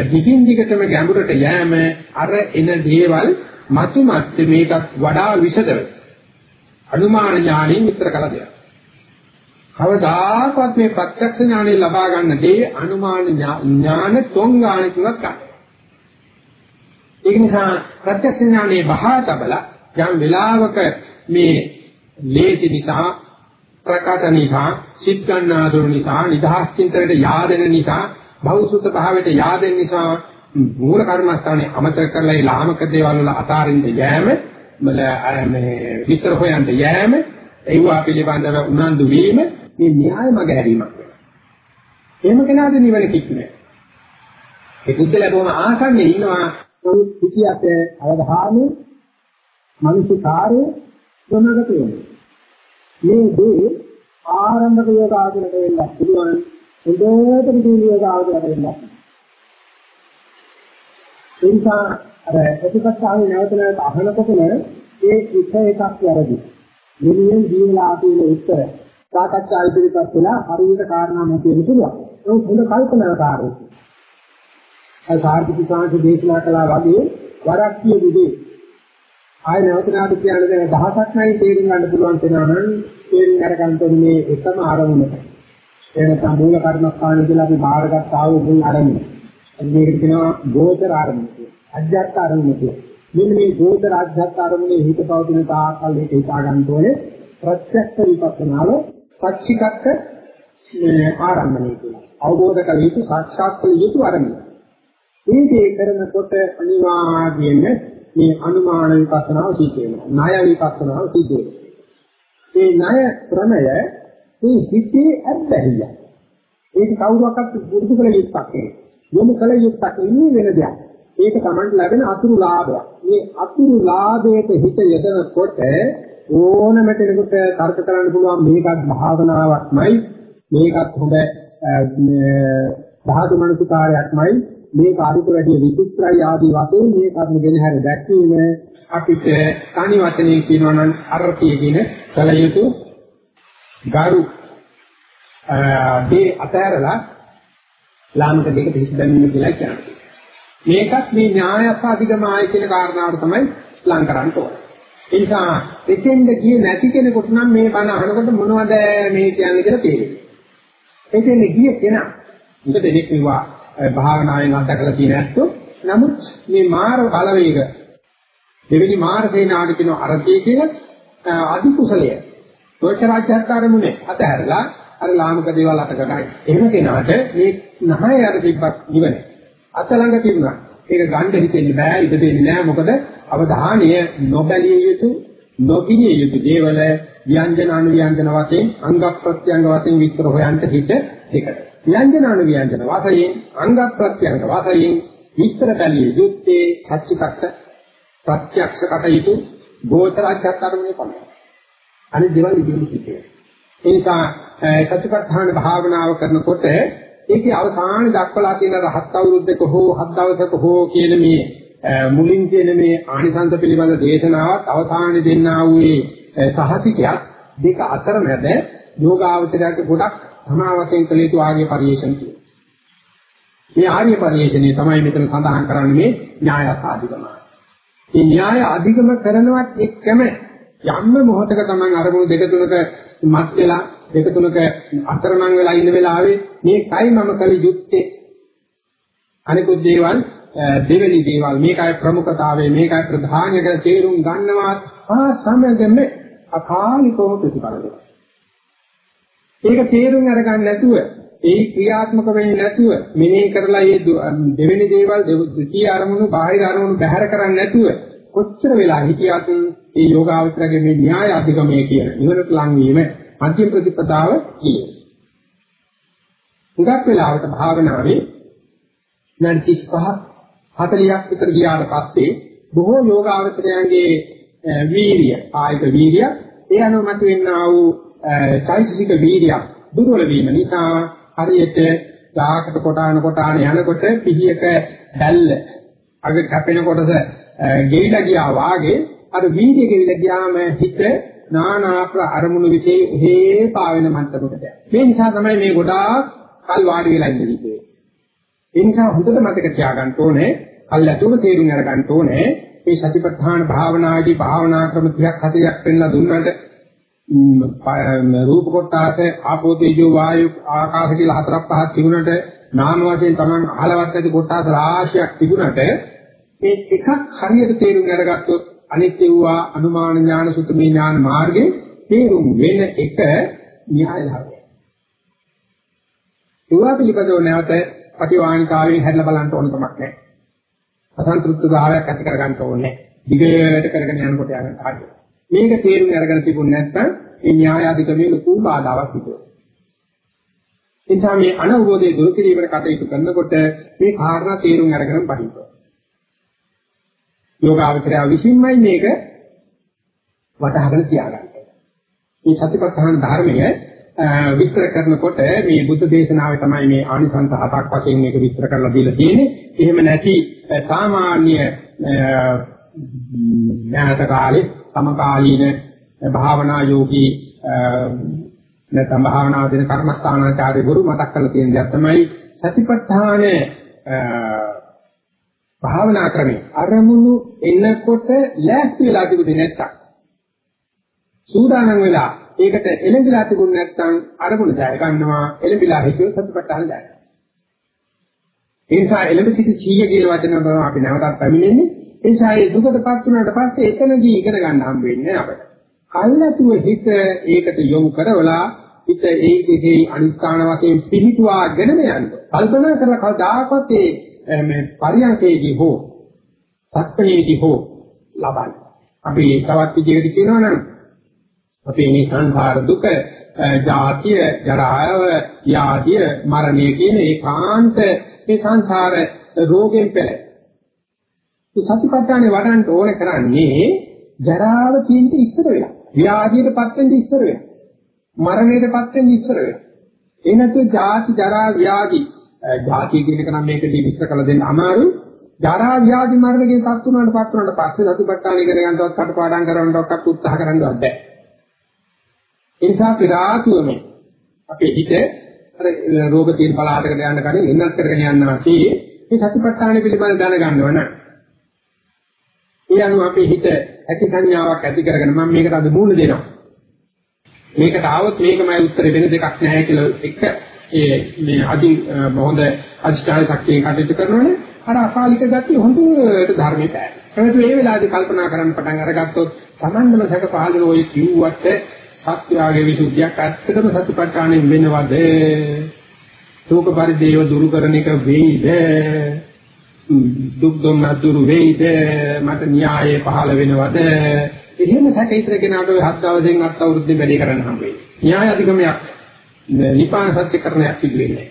දිගින් දිගටම ගැඹුරට යෑම අර එන දේවල් මතු මත් මේකත් වඩා විසදව. අනුමාන ඥාණයෙන් විතර කළ දෙයක්. කවදාකවත් මේ ප්‍රත්‍යක්ෂ ඥානෙ ලබා ගන්න දේ අනුමාන ඥාන තොංගාන කිව්වත් ගන්න. ඒක නිසා ප්‍රත්‍යක්ෂ ඥානෙ බහා තබලා යම් වෙලාවක මේ ලේසි නිසා ප්‍රකට නිසා සිත් ගන්නාසුරු නිසා නිදහස් චින්තනයට yaadෙන නිසා භෞසුත භාවයට yaadෙන නිසා මූල කර්මස්ථානේ අමතක කරලා ඒ ලාමක දේවල් වල අතාරින්න යෑම මේ විතර හොයන්න යෑම ඒවා පිළිබඳව උනන්දු වීම මේ න්‍යාය මග හැරීමක් වෙනවා. එහෙම කෙනාට නිවන කිච්චුනේ. ඒ බුද්ධල බොහොම ආසන්නේ ඉන්නවා නමුත් පිටියට අවධානය මිනිසු කාර්යය ප්‍රමගත වෙනවා. මේ දේ ආරම්භක යෝගාවචරයට වෙන්න පුළුවන් හොඳට පිළිවිල යෝගාවචරයට වෙන්න. ඒ නිසා අර ප්‍රතිපත්තාවේ නැවත නැවත අහනකොටම ඒ එක එකක් වැරදි. මෙලියෙන් දීලා තියෙන උත්තර සාකච්ඡා ඉදිරිපත් වෙලා හරියට කාරණා මොකෙන්න පුළුවන්. ඒක හොඳ කල්පනාකාරී. ඒ කාර්තික සාංශ දේශනා කළා වගේ වරක් කියුදී ආය නැවතනාට කියන්නේ දැන් දහසක් නැයි තේරුම් ගන්න පුළුවන් වෙනවා නම් තේරුම් අරගන්න මේ එකම ආරමුණක. එනත මූල කර්මස්ථාන කියලා අපි බාරගත් ආව මුල් ආරමුණ. මේකට කියනවා ගෝචර ආරමුණ කියලා. අධ්‍යාත්ම ආරමුණ කියලා. මෙන්න මේ ගෝචර අධ්‍යාත්ම ආරමුණේ හිත පවතින තාකල් ඒක හිතා ගන්න ඕනේ ප්‍රත්‍යක්ෂ විපස්සනාව සච්චිකත්ත ආරම්භණය කියලා. අවබෝධ කළ යුතු සාක්ෂාත් කළ යුතු ආරම්භය. මේ දේ කරනකොට අනිවාර්යයෙන්ම මේ අනුමාන විපස්සනාව සිද්ධ වෙනවා. ණය විපස්සනාව සිද්ධ වෙනවා. මේ ණය ක්‍රමය මේ හිතේ අත්දැහිය. ඒක කවුරුවක්වත් පුරුදු කළ යුත්තක් නෙවෙයි. යොමු කළ යුත්තක් ඉන්නේ වෙන දෙයක්. ඒක තමයි ලැබෙන අතුරු ලාභයක්. මේ අතුරු ලාභයට හිත යොදනකොට ඕනම කෙනෙකුට තර්ක කරන්න පුළුවන් මේකත් භාවනාවක්මයි මේකත් හොඳ ධාතු මනසකාරයක්මයි මේ කාර්යක වැඩි විචිත්‍රයි ආදී වශයෙන් මේ කර්ම ගෙන හැර දැක්වීම අපිට තනි වචනේ කියනවා නම් අර්ථය කියන කල යුතු ගරු ඒ අතහැරලා ලාමක දෙකට හිත දැමීම කියලා කියනවා. මේකත් මේ න්‍යායසාධිගමාය කියන කාරණාවට තමයි ලං කරන්න ඕනේ. ඒ නිසා එතෙන්ද ගියේ නැති කෙනෙකුට නම් මේ බණ අහනකොට මොනවද මේ කියන්නේ කියලා තේරෙන්නේ. එතෙන්ද ගියේ කෙනා උඹ දෙනෙක් විවා භාවනාවෙන් අත්දකලා තියෙන ඇත්තෝ නමුත් මේ මාර බලවේග දෙවෙනි මාර සේනාවට කියන අරතිය කියන අදි කුසලය දෝෂරාජ්‍යකාරමුනේ අතහැරලා අර ලාමක දේවල් අතකටයි. එහෙම කෙනාට මේ නහය අර තිබ්බත් නිවනේ. අත ළඟ තිබුණා. ඒක ගන්න හිතෙන්නේ බෑ ඉඳ දෙන්නේ නෑ මොකද අවධානය නොබැලිය යුතු නොගිනිය යුතු දේවල ව්‍යංජන අනුව්‍යංජන වශයෙන් අංග ප්‍රත්‍යංග වශයෙන් විස්තර හොයන්න හිත දෙකට. ව්‍යංජන අනුව්‍යංජන වශයෙන් අංග ප්‍රත්‍යංග වශයෙන් විස්තර බැලිය යුත්තේ සත්‍චිකක්ක ප්‍රත්‍යක්ෂ කටයුතු ගෝචරාජ්‍යකරණය පමණයි. අනිත් දේවල් ඉදිරි හිතේ. ඒ නිසා සත්‍යපට්ඨාන භාවනාව කරනකොට ඒකේ අවසාන දක්වලා තියෙන රහත් අවුරුද්දක හෝ හත් දවසක හෝ කියන මේ මුලින් කියන මේ ආනිසංස පිළිබඳ දේශනාවත් අවසානයේ දෙන්නා වූ සහතිකයක් දෙක අතර මැද යෝගාවචරයට ගොඩක් සමාවසෙන් කළ යුතු ආර්ය පරිශ්‍රණ කියනවා. මේ ආර්ය පරිශ්‍රණය තමයි මෙතන සඳහන් කරන්නේ මේ න්‍යාය සාධිකම. මේ න්‍යාය අධිකම කරනවත් එක්කම යම්ම මොහතක තමයි අරමුණු දෙක තුනක මත් වෙලා දෙක තුනක අතරමං වෙලා ඉන්න වෙලාවේ මේ කයි මම කල යුත්තේ අනිකුත් දේවල් දෙවෙනි දේවල් මේකයි ප්‍රමුඛතාවය මේකයි ප්‍රධානය කියලා තේරුම් ගන්නවා ආ සමගම අකාලිකව ප්‍රතිඵල දෙනවා. ඒක තේරුම් අරගන්න නැතුව ඒ ක්‍රියාත්මක වෙන්නේ නැතුව මෙනෙහි කරලා මේ දෙවෙනි දේවල් දෙවිතිය අරමුණු බාහිර අරමුණු බැහැර කරන්නේ නැතුව කොච්චර වෙලා හිටියත් මේ යෝගාවචරගේ මේ න්‍යාය අධිගමයේ කියන ඉවරට ලං වීම මධ්‍යම ප්‍රතිපදාව කියන. හුඟක් වෙලාවට භාවනාවේ විනාඩි 35 40ක් විතර ගියාට පස්සේ බොහෝ යෝගාවචරයන්ගේ වීර්ය ආයත වීර්ය ඒ අනුව මතුවෙනා වූ චෛතසික වීර්ය දුර්වල වීම නිසා හරියට ගහකට කොටාන කොටාන යනකොට පිහියක දැල්ල අග කැපෙන කොටස ගෙවිලා ගියා වාගේ අර වීර්ය ගෙවිලා ගියාම හිත නානා අරමුණු વિશે හේ පාවෙන මට්ටමකට මේ නිසා තමයි මේ ගොඩාක් කල් වාඩි වෙලා ඉන්නේ ඒ නිසා හොඳට මතක තියාගන්න ඕනේ කල්ැතුම තේරුම් අරගන්න ඕනේ. මේ සතිපට්ඨාන භාවනාදී භාවනා ක්‍රම 30ක් 40ක් පෙන්ලා දුන්නාට රූප කොටාස ආපෝ තේජෝ වායු ආකාශ කියලා හතරක් පහක් තිබුණට නාම වශයෙන් Taman අහලවත් ඇති කොටාස රාශියක් තිබුණට මේ එකක් හරියට තේරුම් අරගත්තොත් අනිත්‍ය වූ අනුමාන ඥාන සුතමේ ඥාන මාර්ගේ තේරුම් වෙන එක න්‍යාය ධර්මයි. ඒවා පිළිබඳව නැවත ප්‍රතිවාණිකාවෙන් හැදලා බලන්න ඕන කමක් නැහැ. අසන්තුෂ්ත භාවයක් ඇති කරගන්න ඕනේ. දිගට කරගෙන යනකොට යන කාර්යය. මේක තේරුම් අරගෙන තිබුණ නැත්නම් මේ න්‍යාය අධිකමේ ලොකු බාධාවක් සිදු වෙනවා. එනිසා මේ අනවබෝධයේ දුරු කිරීමට කටයුතු කරනකොට මේ කාරණා තේරුම් අරගෙන පහිනවා. යෝගාවචරය විසින්මයි මේක වටහාගෙන තියාගන්නේ. මේ සතිපට්ඨාන ධර්මය විස්තර කරනකොට මේ බුද්ධ දේශනාවේ තමයි මේ ආනිසංස හතක් වශයෙන් මේක විස්තර කරලා දීලා තියෙන්නේ. එහෙම නැති සාමාන්‍ය ඥාත කාලේ සමකාලීන භාවනා යෝගී නැත්නම් භාවනා දෙන කර්මස්ථානාචාර්ය ගුරු මතක් කරලා තියෙන දේ තමයි සතිපට්ඨාන භාවනා ක්‍රමය අරමුණු එනකොට ලෑස්ති වෙලා තිබුණේ නැත්තම් සූදානම් වෙලා ඒකට එළඹිලා තිබුණ නැත්නම් අරමුණ දැය ගන්නවා එළඹිලා හිතුව සතිපට්ඨාන දැය. ඒ නිසා එළඹ සිටි චීය කියලා වචන බව අපි නැවතත් පැමිණෙන්නේ. ඒ නිසා ඒ දුකටපත් වුණාට පස්සේ එතනදී ඉගෙන ගන්න හම්බ වෙන්නේ අපිට. කල්ලාතුව හිත ඒකට යොමු කරවලා හිත ඒකේ අනිස්ථාන වශයෙන් පිහිටුවාගෙන යන්න. කල්පනා කරලා කවදාකවත් ඒ මේ පරියන්කේදී හෝ සක්කණේදී හෝ ලබන්න. අපි තවත් විදිහකට කියනවා නම් අපේ මේ සංසාර දුක, ජාතිය, ජරාව, ව්‍යාධිය, මරණය කියන ඒකාන්ත මේ සංසාර රෝගෙන් පෙළේ. ඒ සතිපට්ඨානේ වඩන්න ඕනේ කරන්නේ ජරාව තියෙන්න ඉස්සර වෙලා. ව්‍යාධියටපත් වෙන්න ඉස්සර වෙලා. මරණයටපත් වෙන්න ඉස්සර වෙලා. ඒ නැතුව ජාති, ජරා, ව්‍යාධි, ජාති කියන එක නම් මේකදී විස්තර කළ දෙන්න අමාරුයි. ජරා ව්‍යාධි මරණ කියන තත්ත්ව වලට පත් වුණාට පස්සේ සතිපට්ඨාන ඉගෙන ගන්නවත් කටපාඩම් කරනවත් උත්සාහ කරන්නවත් බැහැ. ඒ නිසා පිරාතුවම අපේ හිත අර රෝග තියෙන පළාතකට යන්න කලින් එන්නත් කරගෙන යන්න අවශ්‍යයි. මේ සතිපට්ඨාන පිළිබඳව දැනගන්න ඕන. ඒ අනුව අපේ හිත ඇති සංඥාවක් ඇති කරගෙන මම මේකට අද මූණ දෙනවා. මේකට ආවොත් මේකමයි උත්තරේ වෙන දෙකක් නැහැ කියලා එක ඒ මේ අදි හොඳ අධිෂ්ඨාන ශක්තියෙන් කටයුතු කරනවනේ අර අකාලික ගතිය හොඳට ධර්මයට ඇයි. ඒකට මේ වෙලාවේදී කල්පනා කරන්න පටන් අරගත්තොත් Tamandම සැක පහළ ඔය කිව්වට සත්‍යාගේ විසුද්ධියක් ඇත්තටම සතිපට්ඨානෙන් වෙනවද? ශෝක පරිදේව දුරු කරන එක වෙයිද? දුක් දුම් දුරු වෙයිද? මට න්‍යායය පහළ වෙනවද? එහෙම සැකීතර කෙනාට ඔය හත් දවසෙන් අත් අවුරුද්දෙන් වැඩි කරන්න හම්බ වෙයි. න්‍යාය අධිකමයක් නිපාන සත්‍යකරණයක් සිදු වෙන්නේ.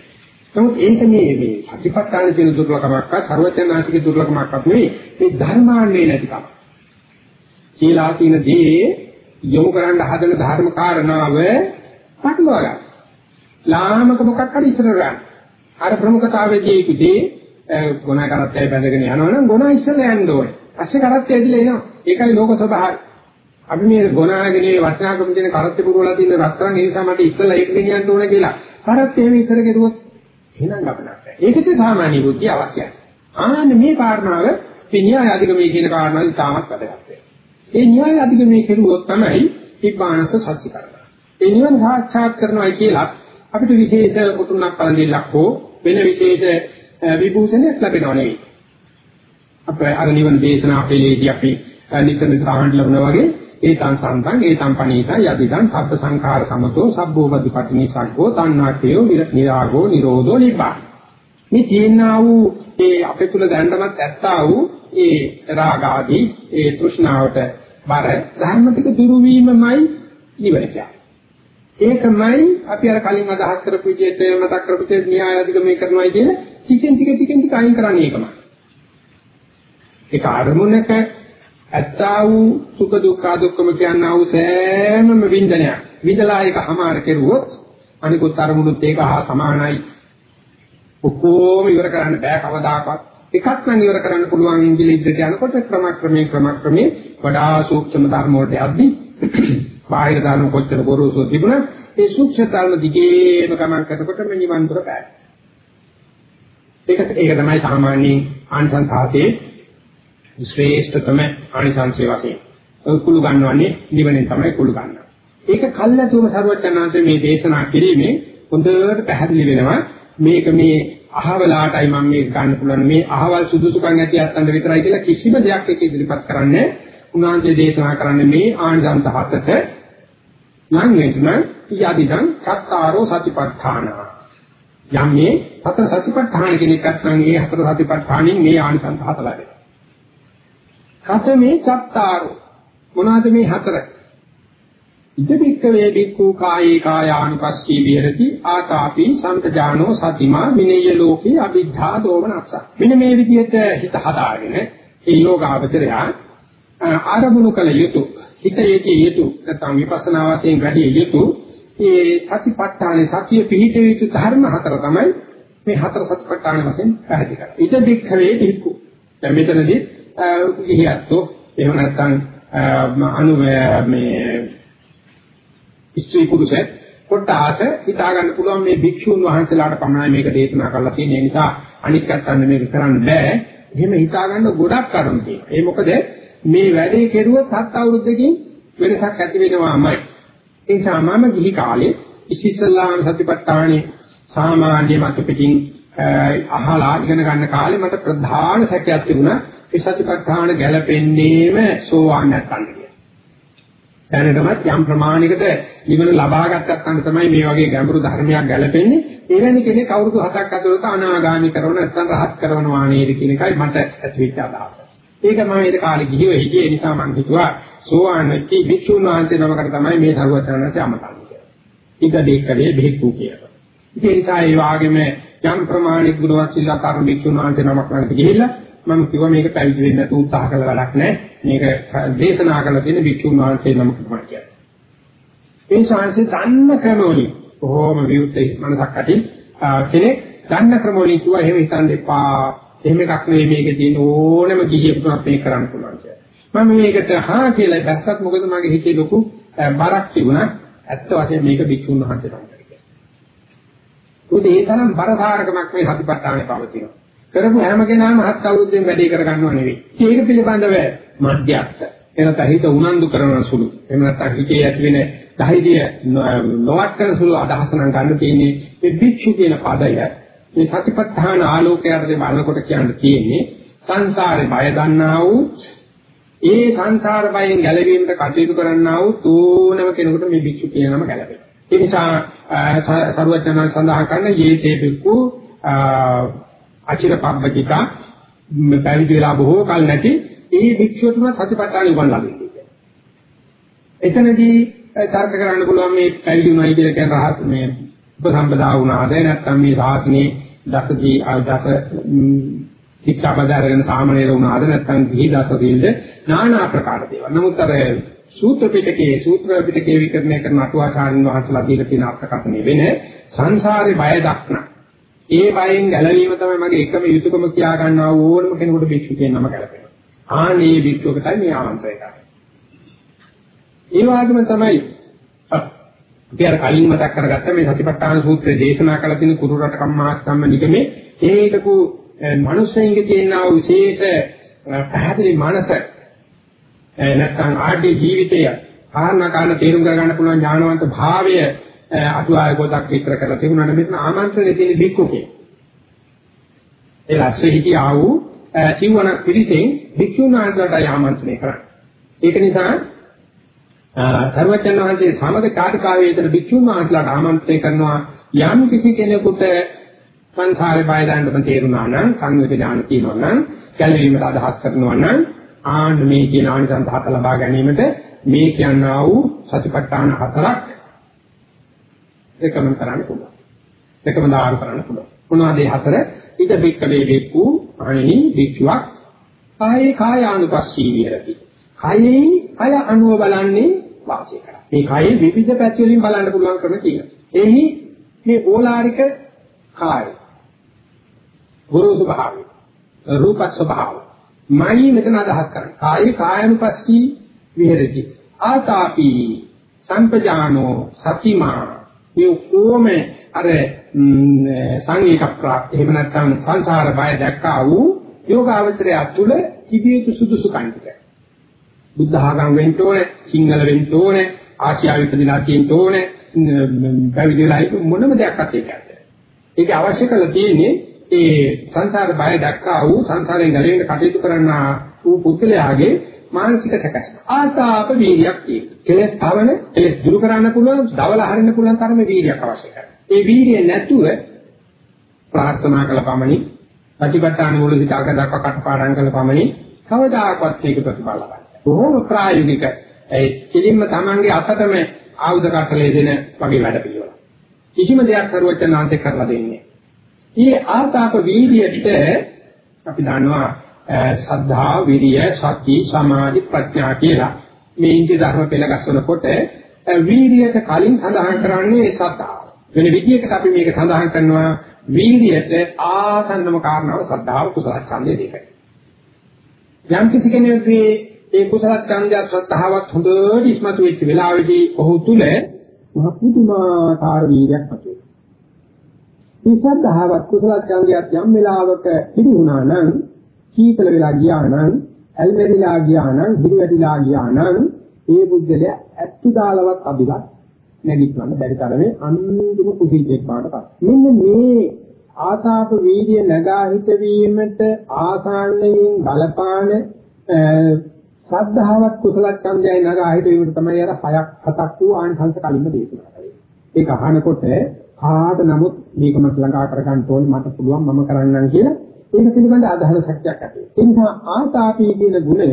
නමුත් ඒක මේ මේ සතිපට්ඨාන කියන දුර්ලභකමක්ක ਸਰවඥාන්තික දුර්ලභකමක්වත් නෙවෙයි මේ ධර්මාන්නේ නැතිකම. කියලා තියෙන දේ යොමු කරන්න හදන ධර්ම කාරණාව පටලවා ගන්න. ලාමක මොකක් හරි ඉස්සර ගන්න. අර ප්‍රමුඛතාවයේදී ඒකදී ගුණ කරත්තය බැඳගෙන යනවනම් ගුණ ඉස්සරලා යන්න ඕනේ. පස්සේ කරත්තය ඇදලා එනවා. ඒකයි ලෝක ස්වභාවය. අපි මේ ගුණාගනේ වටිනාකම දෙන කරත්තය පුරවලා තියෙන රත්තරන් ඒ නිසා මට ඉස්සලා ඒක ගෙනියන්න ඕනේ කියලා. කරත්තය එහෙම ඉස්සර කෙරුවොත් එහෙනම් අපලක්. ඒකද සාමාන්‍ය බුද්ධිය අවශ්‍යයි. ආන්න මේ කාරණාව විඤ්ඤාය අධිගමයේ කියන කාරණාව තාමත් වැදගත් වෙනවා. ඒ න්‍යාය අධිගමනය කෙරුවොත් තමයි නිබ්බානස සත්‍ය කරගන්න. ඒ නිවන සාක්ෂාත් කරනවා කියලා අපිට විශේෂ උතුණක් පළඳිල්ලක් හෝ වෙන විශේෂ විභූෂණයක් ලැබෙනව නෙවෙයි. අපේ අර නිවන දේශනා අපේදී අපි නිතර නිතර අහන්න ලබනවා වගේ ඒතං සම්තං ඒතං පනීතං යදිදං සබ්බ සංඛාර සමතෝ සබ්බෝපදීපටිනී සග්ගෝ තණ්හාක්ඛයෝ නිරාගෝ නිරෝධෝ නිබ්බාන මේ තියෙනා වූ ඒ අපේ තුල දැනටමත් ඇත්තා වූ ඒ රාග ආදී ඒ තෘෂ්ණාවට බර ධර්ම ටික දුරු වීමමයි නිවන කියන්නේ ඒකමයි අපි අර කලින් අදහස් කරපු විදිහට මතක් කරපු තේ න්‍යාය අධිගමනය කරනවා කියන ටිකෙන් ටික ටිකෙන් ටික අයින් කරන්නේ ඒකමයි. ඒක අරමුණක ඇත්තා වූ සුඛ දුක්ඛ දුක්ඛම කියනා වූ සෑමම වින්දනයක්. විදලා ඒක හමාර කෙරුවොත් අනිකුත් අරමුණුත් ඒක හා සමානයි. ඔක්කොම ඉවර කරන්න බෑ කවදාකවත්. එකක් නම් ඉවර කරන්න පුළුවන් ඉංග්‍රීසියට යනකොට ක්‍රමක්‍රමයෙන් ක්‍රමක්‍රමයෙන් වඩා සූක්ෂම ධර්ම වලට යද්දී බාහිර ධර්ම කොච්චර බොරුසෝ තිබුණා ඒ සූක්ෂම ධර්ම දිගේම ගමන් කරනකොට මේ නිවන් දොර පෑයි. ඒක ඒක තමයි සාමාන්‍යයෙන් ආනිසංසාතේ ශ්‍රේෂ්ඨතම ආනිසංසය වශයෙන්. ඔය කුළු ගන්නවන්නේ නිවනෙන් තමයි කුළු ගන්නවා. ඒක කල්ලාතුම සර්වඥාන්සේ මේ දේශනා කිරීමේ හොඳට පැහැදිලි වෙනවා මේක මේ අහවලාටයි මම මේක ගන්න පුළුවන් මේ අහවල් සුදුසුකම් ඇති අත්තන්ට විතරයි කියලා කිසිම දෙයක් එක ඉදිරිපත් කරන්නේ උන්වහන්සේ දේශනා කරන්නේ මේ ආනිසංස හතට නම් වෙන්න යදිදං චත්තාරෝ සතිපට්ඨාන. යම් මේ හතර සතිපට්ඨාන කෙනෙක් අත්නම් ඒ හතර සතිපට්ඨානින් මේ ආනිසංස හත ලැබෙනවා කතමේ චත්තාරෝ. මොනවාද මේ හතර? ඉදබික්ක වේ බික්ඛු කායේ කායානුපස්සී විහෙරති ආතාපි සම්පජානෝ සතිමා විනේය ලෝකේ අභිද්ධා දෝමනක්ෂ මෙන්න මේ විදිහට හිත හදාගෙන ඒ යෝගාවචරයා ආරමුණු කළ යුතු හිතේකේ යුතු නැත්නම් විපස්සනා වශයෙන් වැඩි යුතු ඒ සතිපට්ඨානේ සතිය පිහිට යුතු ධර්ම හතර තමයි මේ හතර සතිපට්ඨාන වශයෙන් පැහැදිලි කරන්නේ. ඊට බික්ඛවේ බික්ඛු. දැන් මෙතනදී ගිහියත්ෝ එහෙම නැත්නම් අනු මේ ඉස්ත්‍රි පුරුෂය කොටාස හිතා ගන්න පුළුවන් මේ භික්ෂුන් වහන්සේලාට පමණයි මේක දේශනා කරලා තියෙන නිසා අනිත් පැත්තෙන් මේක කරන්න බෑ. එහෙම හිතා ගන්න ගොඩක් කරුණු තියෙනවා. ඒ මොකද මේ වැඩේ කෙරුවොත් හත් අවුරුද්දකින් වෙනසක් ඇති වෙනවාමයි. ඒ නිසා මම ගිහි කාලේ ඉසිසල්ලාම සතිපට්ඨානේ සාමාන්‍ය මත පිටින් අහලා ඉගෙන ගන්න කාලේ මට ප්‍රධාන සැකයක් තිබුණා ඒ සතිපට්ඨාන ගැලපෙන්නේම සෝවාන් නැත්තන් කියලා. දැනටමත් යම් ප්‍රමාණයකට නිවන ලබා ගත්තත් තමයි මේ වගේ ගැඹුරු ධර්මයක් ගැලපෙන්නේ. එවැනි කෙනෙක් අවුරුදු 7ක් අතර අනාගාමි කරන නැත්නම් රහත් කරනවා නේද කියන එකයි මට ඇතිවෙච්ච අදහස. ඒක මම ඒ කාලේ ගිහිව හිටියේ නිසා මම හිතුවා සෝවාන් වෙච්ච භික්ෂුන් වහන්සේ නමකට තමයි මේ සරුවචනanse අමතන්නේ කියලා. ඊට දෙකලේ බෙහෙත්තු කියලා. ඒ නිසා ඒ වාගේම යම් ප්‍රමාණික ගුණවත් සිල්ලාකාර භික්ෂුන් වහන්සේ නමක් ළඟට ගිහිල්ලා මම කිව්වා මේක පැවිදි වෙන්න උත්සාහ කළ වැඩක් නැහැ. මේක දේශනා කළ තියෙන භික්ෂුන් වහන්සේ නමක් තමයි කියන්නේ. ඒ ශාන්සේ දන්න ක්‍රමවලින් කොහොම විවුර්ත මනසක් ඇති කෙනෙක් දන්න ක්‍රමවලින් කිව්වා එහෙම හිතන්න එපා. එහෙම එකක් නෙවෙයි මේකේ තියෙන ඕනම කිහිපයක් මේක කරන්න පුළුවන් කියලා. මම මේකට හා කියලා දැස්සත් මොකද මගේ හිතේ ලොකු බරක් තිබුණා. ඇත්ත වශයෙන්ම මේක භික්ෂුන් වහන්සේ තමයි. උද ඒ තරම් බරධාරකමක් මේ සතිපට්ඨානේ පවතිනවා. කරපු හැම කෙනාම හත් අවුරුද්දෙන් වැඩේ කරගන්නව නෙවෙයි. ඒක පිළිබඳව මධ්‍යස්ථ එනත හිත උනන්දු කරන සුළු. එහෙම නැත්නම් හිතේ ඇති වෙන ධෛර්යය නොවත් කරන සුළු අදහස නම් ගන්න තියෙන්නේ මේ භික්ෂු කියන පදය මේ සතිපට්ඨාන ආලෝකයට බලනකොට කියන්න තියෙන්නේ සංසාරේ බය දන්නා වූ ඒ සංසාර බයෙන් ගැලවීමට කටයුතු කරන්නා වූ තෝනම කෙනෙකුට මේ භික්ෂු කියන නම ගැලපෙනවා. ඒ නිසා සරුවචනන් සඳහන් කරන යේතේ භික්ඛු අචිර පබ්බජික පැවිදි වෙලා බොහෝ කල නැති ඒ භික්ෂුවටම සතිපට්ඨාන උගන්ලා දෙන්නේ. එතනදී තර්ක කරන්න පුළුවන් මේ පැවිදි වුණයි කියලා කියන රහත් මේ උපසම්පදා වුණාද නැත්නම් මේ ශාසනයේ දසදී දස ශික්ෂා බදාරගෙන සාමණේර වුණාද නැත්නම් ගිහි දස සීල්ද নানা ආකාර දේවල්. නමුත් අර සූත්‍ර පිටකයේ සූත්‍ර පිටකයේ විකරණය කරන අටුවාචාර්යන් වහන්සේලා දීලා තියෙන අර්ථකථනය වෙන සංසාරේ බය දක්න. ඒ බයෙන් ගැලවීම තමයි මගේ එකම යුතුයකම කියා ගන්නවා ඕනම කෙනෙකුට භික්ෂු කියන නම ගැලපෙනවා. ආනේ භික්ෂුවකටයි මේ ආමන්ත්‍රණය කරන්නේ. ඒ වගේම තමයි අපි අර කලින් මතක් කරගත්ත මේ සතිපට්ඨාන සූත්‍රයේ දේශනා කළ තියෙන කුරු රට කම්මාස්කම්ම නිගමේ ඒකකු මනුස්සයින්ගේ තියෙනා විශේෂ පැහැදිලි මනස නැත්නම් ආදී ජීවිතය කාරණා කාරණා තේරුම් ගන්න පුළුවන් ඥානවන්ත භාවය අතුආය පොතක් විතර කරලා තිබුණාට මෙතන ආමන්ත්‍රණය තියෙන බික්කුකේ ඒ රැස්වේ හිටියා වූ සිවණ පිළිතෙන් භික්ෂුන් වහන්සේලාට ආමන්ත්‍රණය කරන්නේ. ඒක නිසා සර්වචන් වහන්සේ සමග චාරිකාවේ ඉතන භික්ෂුන් වහන්සේලාට ආමන්ත්‍රණය කරනවා යම් කිසි කෙනෙකුට සංසාරේ බය දාන්නම තේරුණා නම් සංවේද ඥාන තියෙනවා නම් ගැළවීමට අදහස් කරනවා නම් ආන්න මේ කියන ආනිසංස හත ලබා ගැනීමට මේ කියනා වූ සතිපට්ඨාන හතරක් එකම කරන්න පුළුවන්. එකම දාන කරන්න පුළුවන්. මොනවද මේ හතර? ඉද බික්කවේ බික්කු අනෙහි බික්ෂුවක් කායේ කායානුපස්සී විහෙරති. කයේ කය අනුව බලන්නේ වාසය කරා. මේ කයේ විවිධ පැති වලින් බලන්න පුළුවන් ක්‍රම තියෙනවා. එහි මේ ඕලාරික කාය ගුරුසු භාවය රූප ස්වභාව මයි මෙතන අදහස් කරන්නේ. කායේ කායනුපස්සී විහෙරති. ආතාපි සම්පජානෝ සතිමා. මේ කොහොම අර සංවේග ප්‍රාප්ත. එහෙම නැත්නම් සංසාර බය දැක්කා වූ යෝගාවචරය තුළ තිබිය යුතු සුදුසුකම් ටික බුද්ධ ආගම වෙන්න ඕනේ සිංහල වෙන්න ඕනේ ආසියාවේ ඉපදලා තියෙන්න ඕනේ පැවිදිලා මොනම දෙයක්වත් ඒකයි. ඒක අවශ්‍ය කරලා තියෙන්නේ ඒ සංසාර බය දැක්කා වූ සංසාරයෙන් ගැලවෙන්න කටයුතු කරන වූ පුද්ගලයාගේ මානසික සැකසීම. ආතාප වීර්යයක් තියෙනවා. කෙලස් තවන, කෙලස් දුරු කරන්න පුළුවන්, දවල හරින්න පුළුවන් තරමේ වීර්යයක් අවශ්‍ය කරනවා. ඒ වීර්යය නැතුව ප්‍රාර්ථනා කළ පමණි, ප්‍රතිපත්තාන වල සිට අග දක්වා කටපාඩම් කළ පමණි කවදාකවත් මේක ප්‍රතිඵල ලබන්නේ. බොහෝම ප්‍රායෝගික ඒ කෙලින්ම Tamange අතටම ආයුධ කටලේ දෙන වගේ වැඩ පිළිවෙල. කිසිම දෙයක් කරුවචනාන්තේ කරලා දෙන්නේ. ඊ ආතාප වීර්යයට අපි දන්නවා සද්ධා, විරිය, සති, සමාධි, ප්‍රඥා කියලා මේ ඉන්ද්‍රිය ධර්ම පෙළ ගස්සනකොට වීර්යයට කලින් සඳහන් කරන්නේ සද්ධා. වෙන විදිහකට අපි මේක සඳහන් කරනවා වීර්යයට ආසන්නම කාරණාව සද්ධාව කුසල ඡන්දය දෙකයි. යම් කිසි කෙනෙකුගේ ඒ කුසල ඡන්දය ශ්‍රද්ධාවත් හොඳට ඉස්මතු වෙච්ච වෙලාවේදී ඔහු තුල මහ පුදුමාකාර වීර්යයක් ඇති මේ ශ්‍රද්ධාවත් කුසල ඡන්දයත් යම් වෙලාවක පිළි වුණා නම් සීතල වෙලා ගියා නම් ඇල්මැරිලා ගියා නම් හිරිවැටිලා ගියා නම් ඒ බුද්ධලයා ඇත්තු දාලවත් අභිවත් නැගිටවන්න බැරි තරමේ අන්තිම කුසීතෙක් බාටපත්. මෙන්න මේ ආතාප වීර්ය නගා හිතවීමට ආසාන්නයෙන් බලපාන ශ්‍රද්ධාවත් කුසල ඡන්දයයි නගා හිතවීමට තමයි අර හයක් හතක් වූ ආනිසංස කලින්ම දේශනා කරේ. ඒක අහනකොට ආට නමුත් මේක මට ළඟා කරගන්න ඕනේ මට පුළුවන් මම කරන්නම් කියලා ඒක පිළිබඳ අදහන ශක්තියක් ඇති වෙනවා. ඒ නිසා ආතාපී කියන ගුණය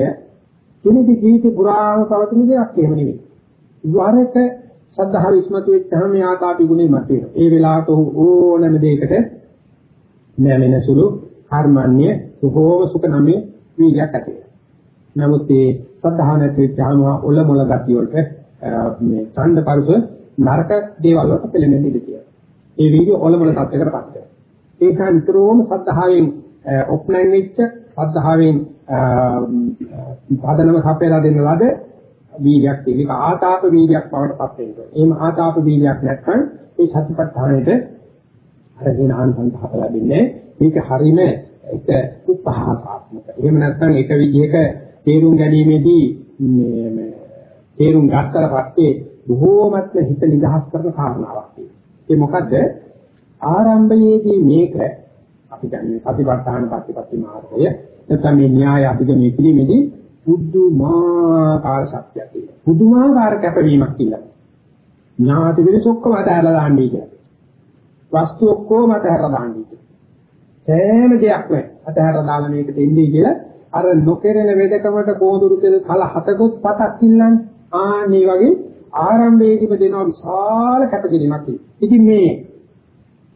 කෙනෙකුගේ ජීවිතේ පුරාම පවතින දෙයක් එහෙම නෙවෙයි. වරක සද්ධා විස්මතු වෙච්චාම මේ ආතාපී ගුණය මත වෙනවා. ඒ වෙලාවට ඕනම දෙයකට නැමෙන සුළු කර්මන්නේ සුභෝම සුඛ නමේ වීර්යයක් ඇති වෙනවා. නමුත් මේ සද්ධා නැති වෙච්චාම ඔල මොල ගතිය වලට මේ ඡන්ද පරිස නරක දේවල් වලට පෙළෙන්නේ ඉඳී කියලා. ඒ වීර්ය ඔල මොල තත්යකටපත් වෙනවා. ඒක නිතරම සද්ධාවෙන් ඔෆ්ලයින් වෙච්ච සද්ධාවෙන් පදනම සපයලා දෙන්න ලද වීර්යයක් ඒක ආතාප වීර්යයක් බවට පත් වෙනවා. එහෙම ආතාප වීර්යයක් නැත්නම් ඒ සතිපට්ඨානෙට අරගෙන ආනන්ද හත ලැබෙන්නේ මේක හරීම ඒක උපහාසාත්මක. එහෙම නැත්නම් එක විදිහක තේරුම් ගැනීමේදී මේ තේරුම් ගත්තට පස්සේ බොහෝමත්ම හිත නිදහස් කරන කාරණාවක් තියෙනවා. ඒ මොකද්ද? ආරම්භයේදී මේක අපි කියන්නේ ප්‍රතිපත්තාන ප්‍රතිපත්ති මාර්ගය නැත්නම් මේ න්‍යාය අධිගමනය කිරීමේදී පුදුමාකාර ශක්තියක් තියෙනවා. පුදුමාකාර කැපවීමක් කියලා. ඥාති විරස ඔක්කොම අතහැරලා දාන්නයි කියලා. වස්තු ඔක්කොම අතහැරලා දාන්නයි කියලා. සෑම දෙයක්ම අතහැරලා දාලා මේක දෙන්නේ කියලා අර නොකරන වේදකමට කොඳුරු තෙල් කල හතකොත් පතක් ඉල්ලන්නේ. ආන්නේ වගේ ආරම්භයේදීම දෙනවා විශාල කැපකිරීමක්. ඉතින් මේ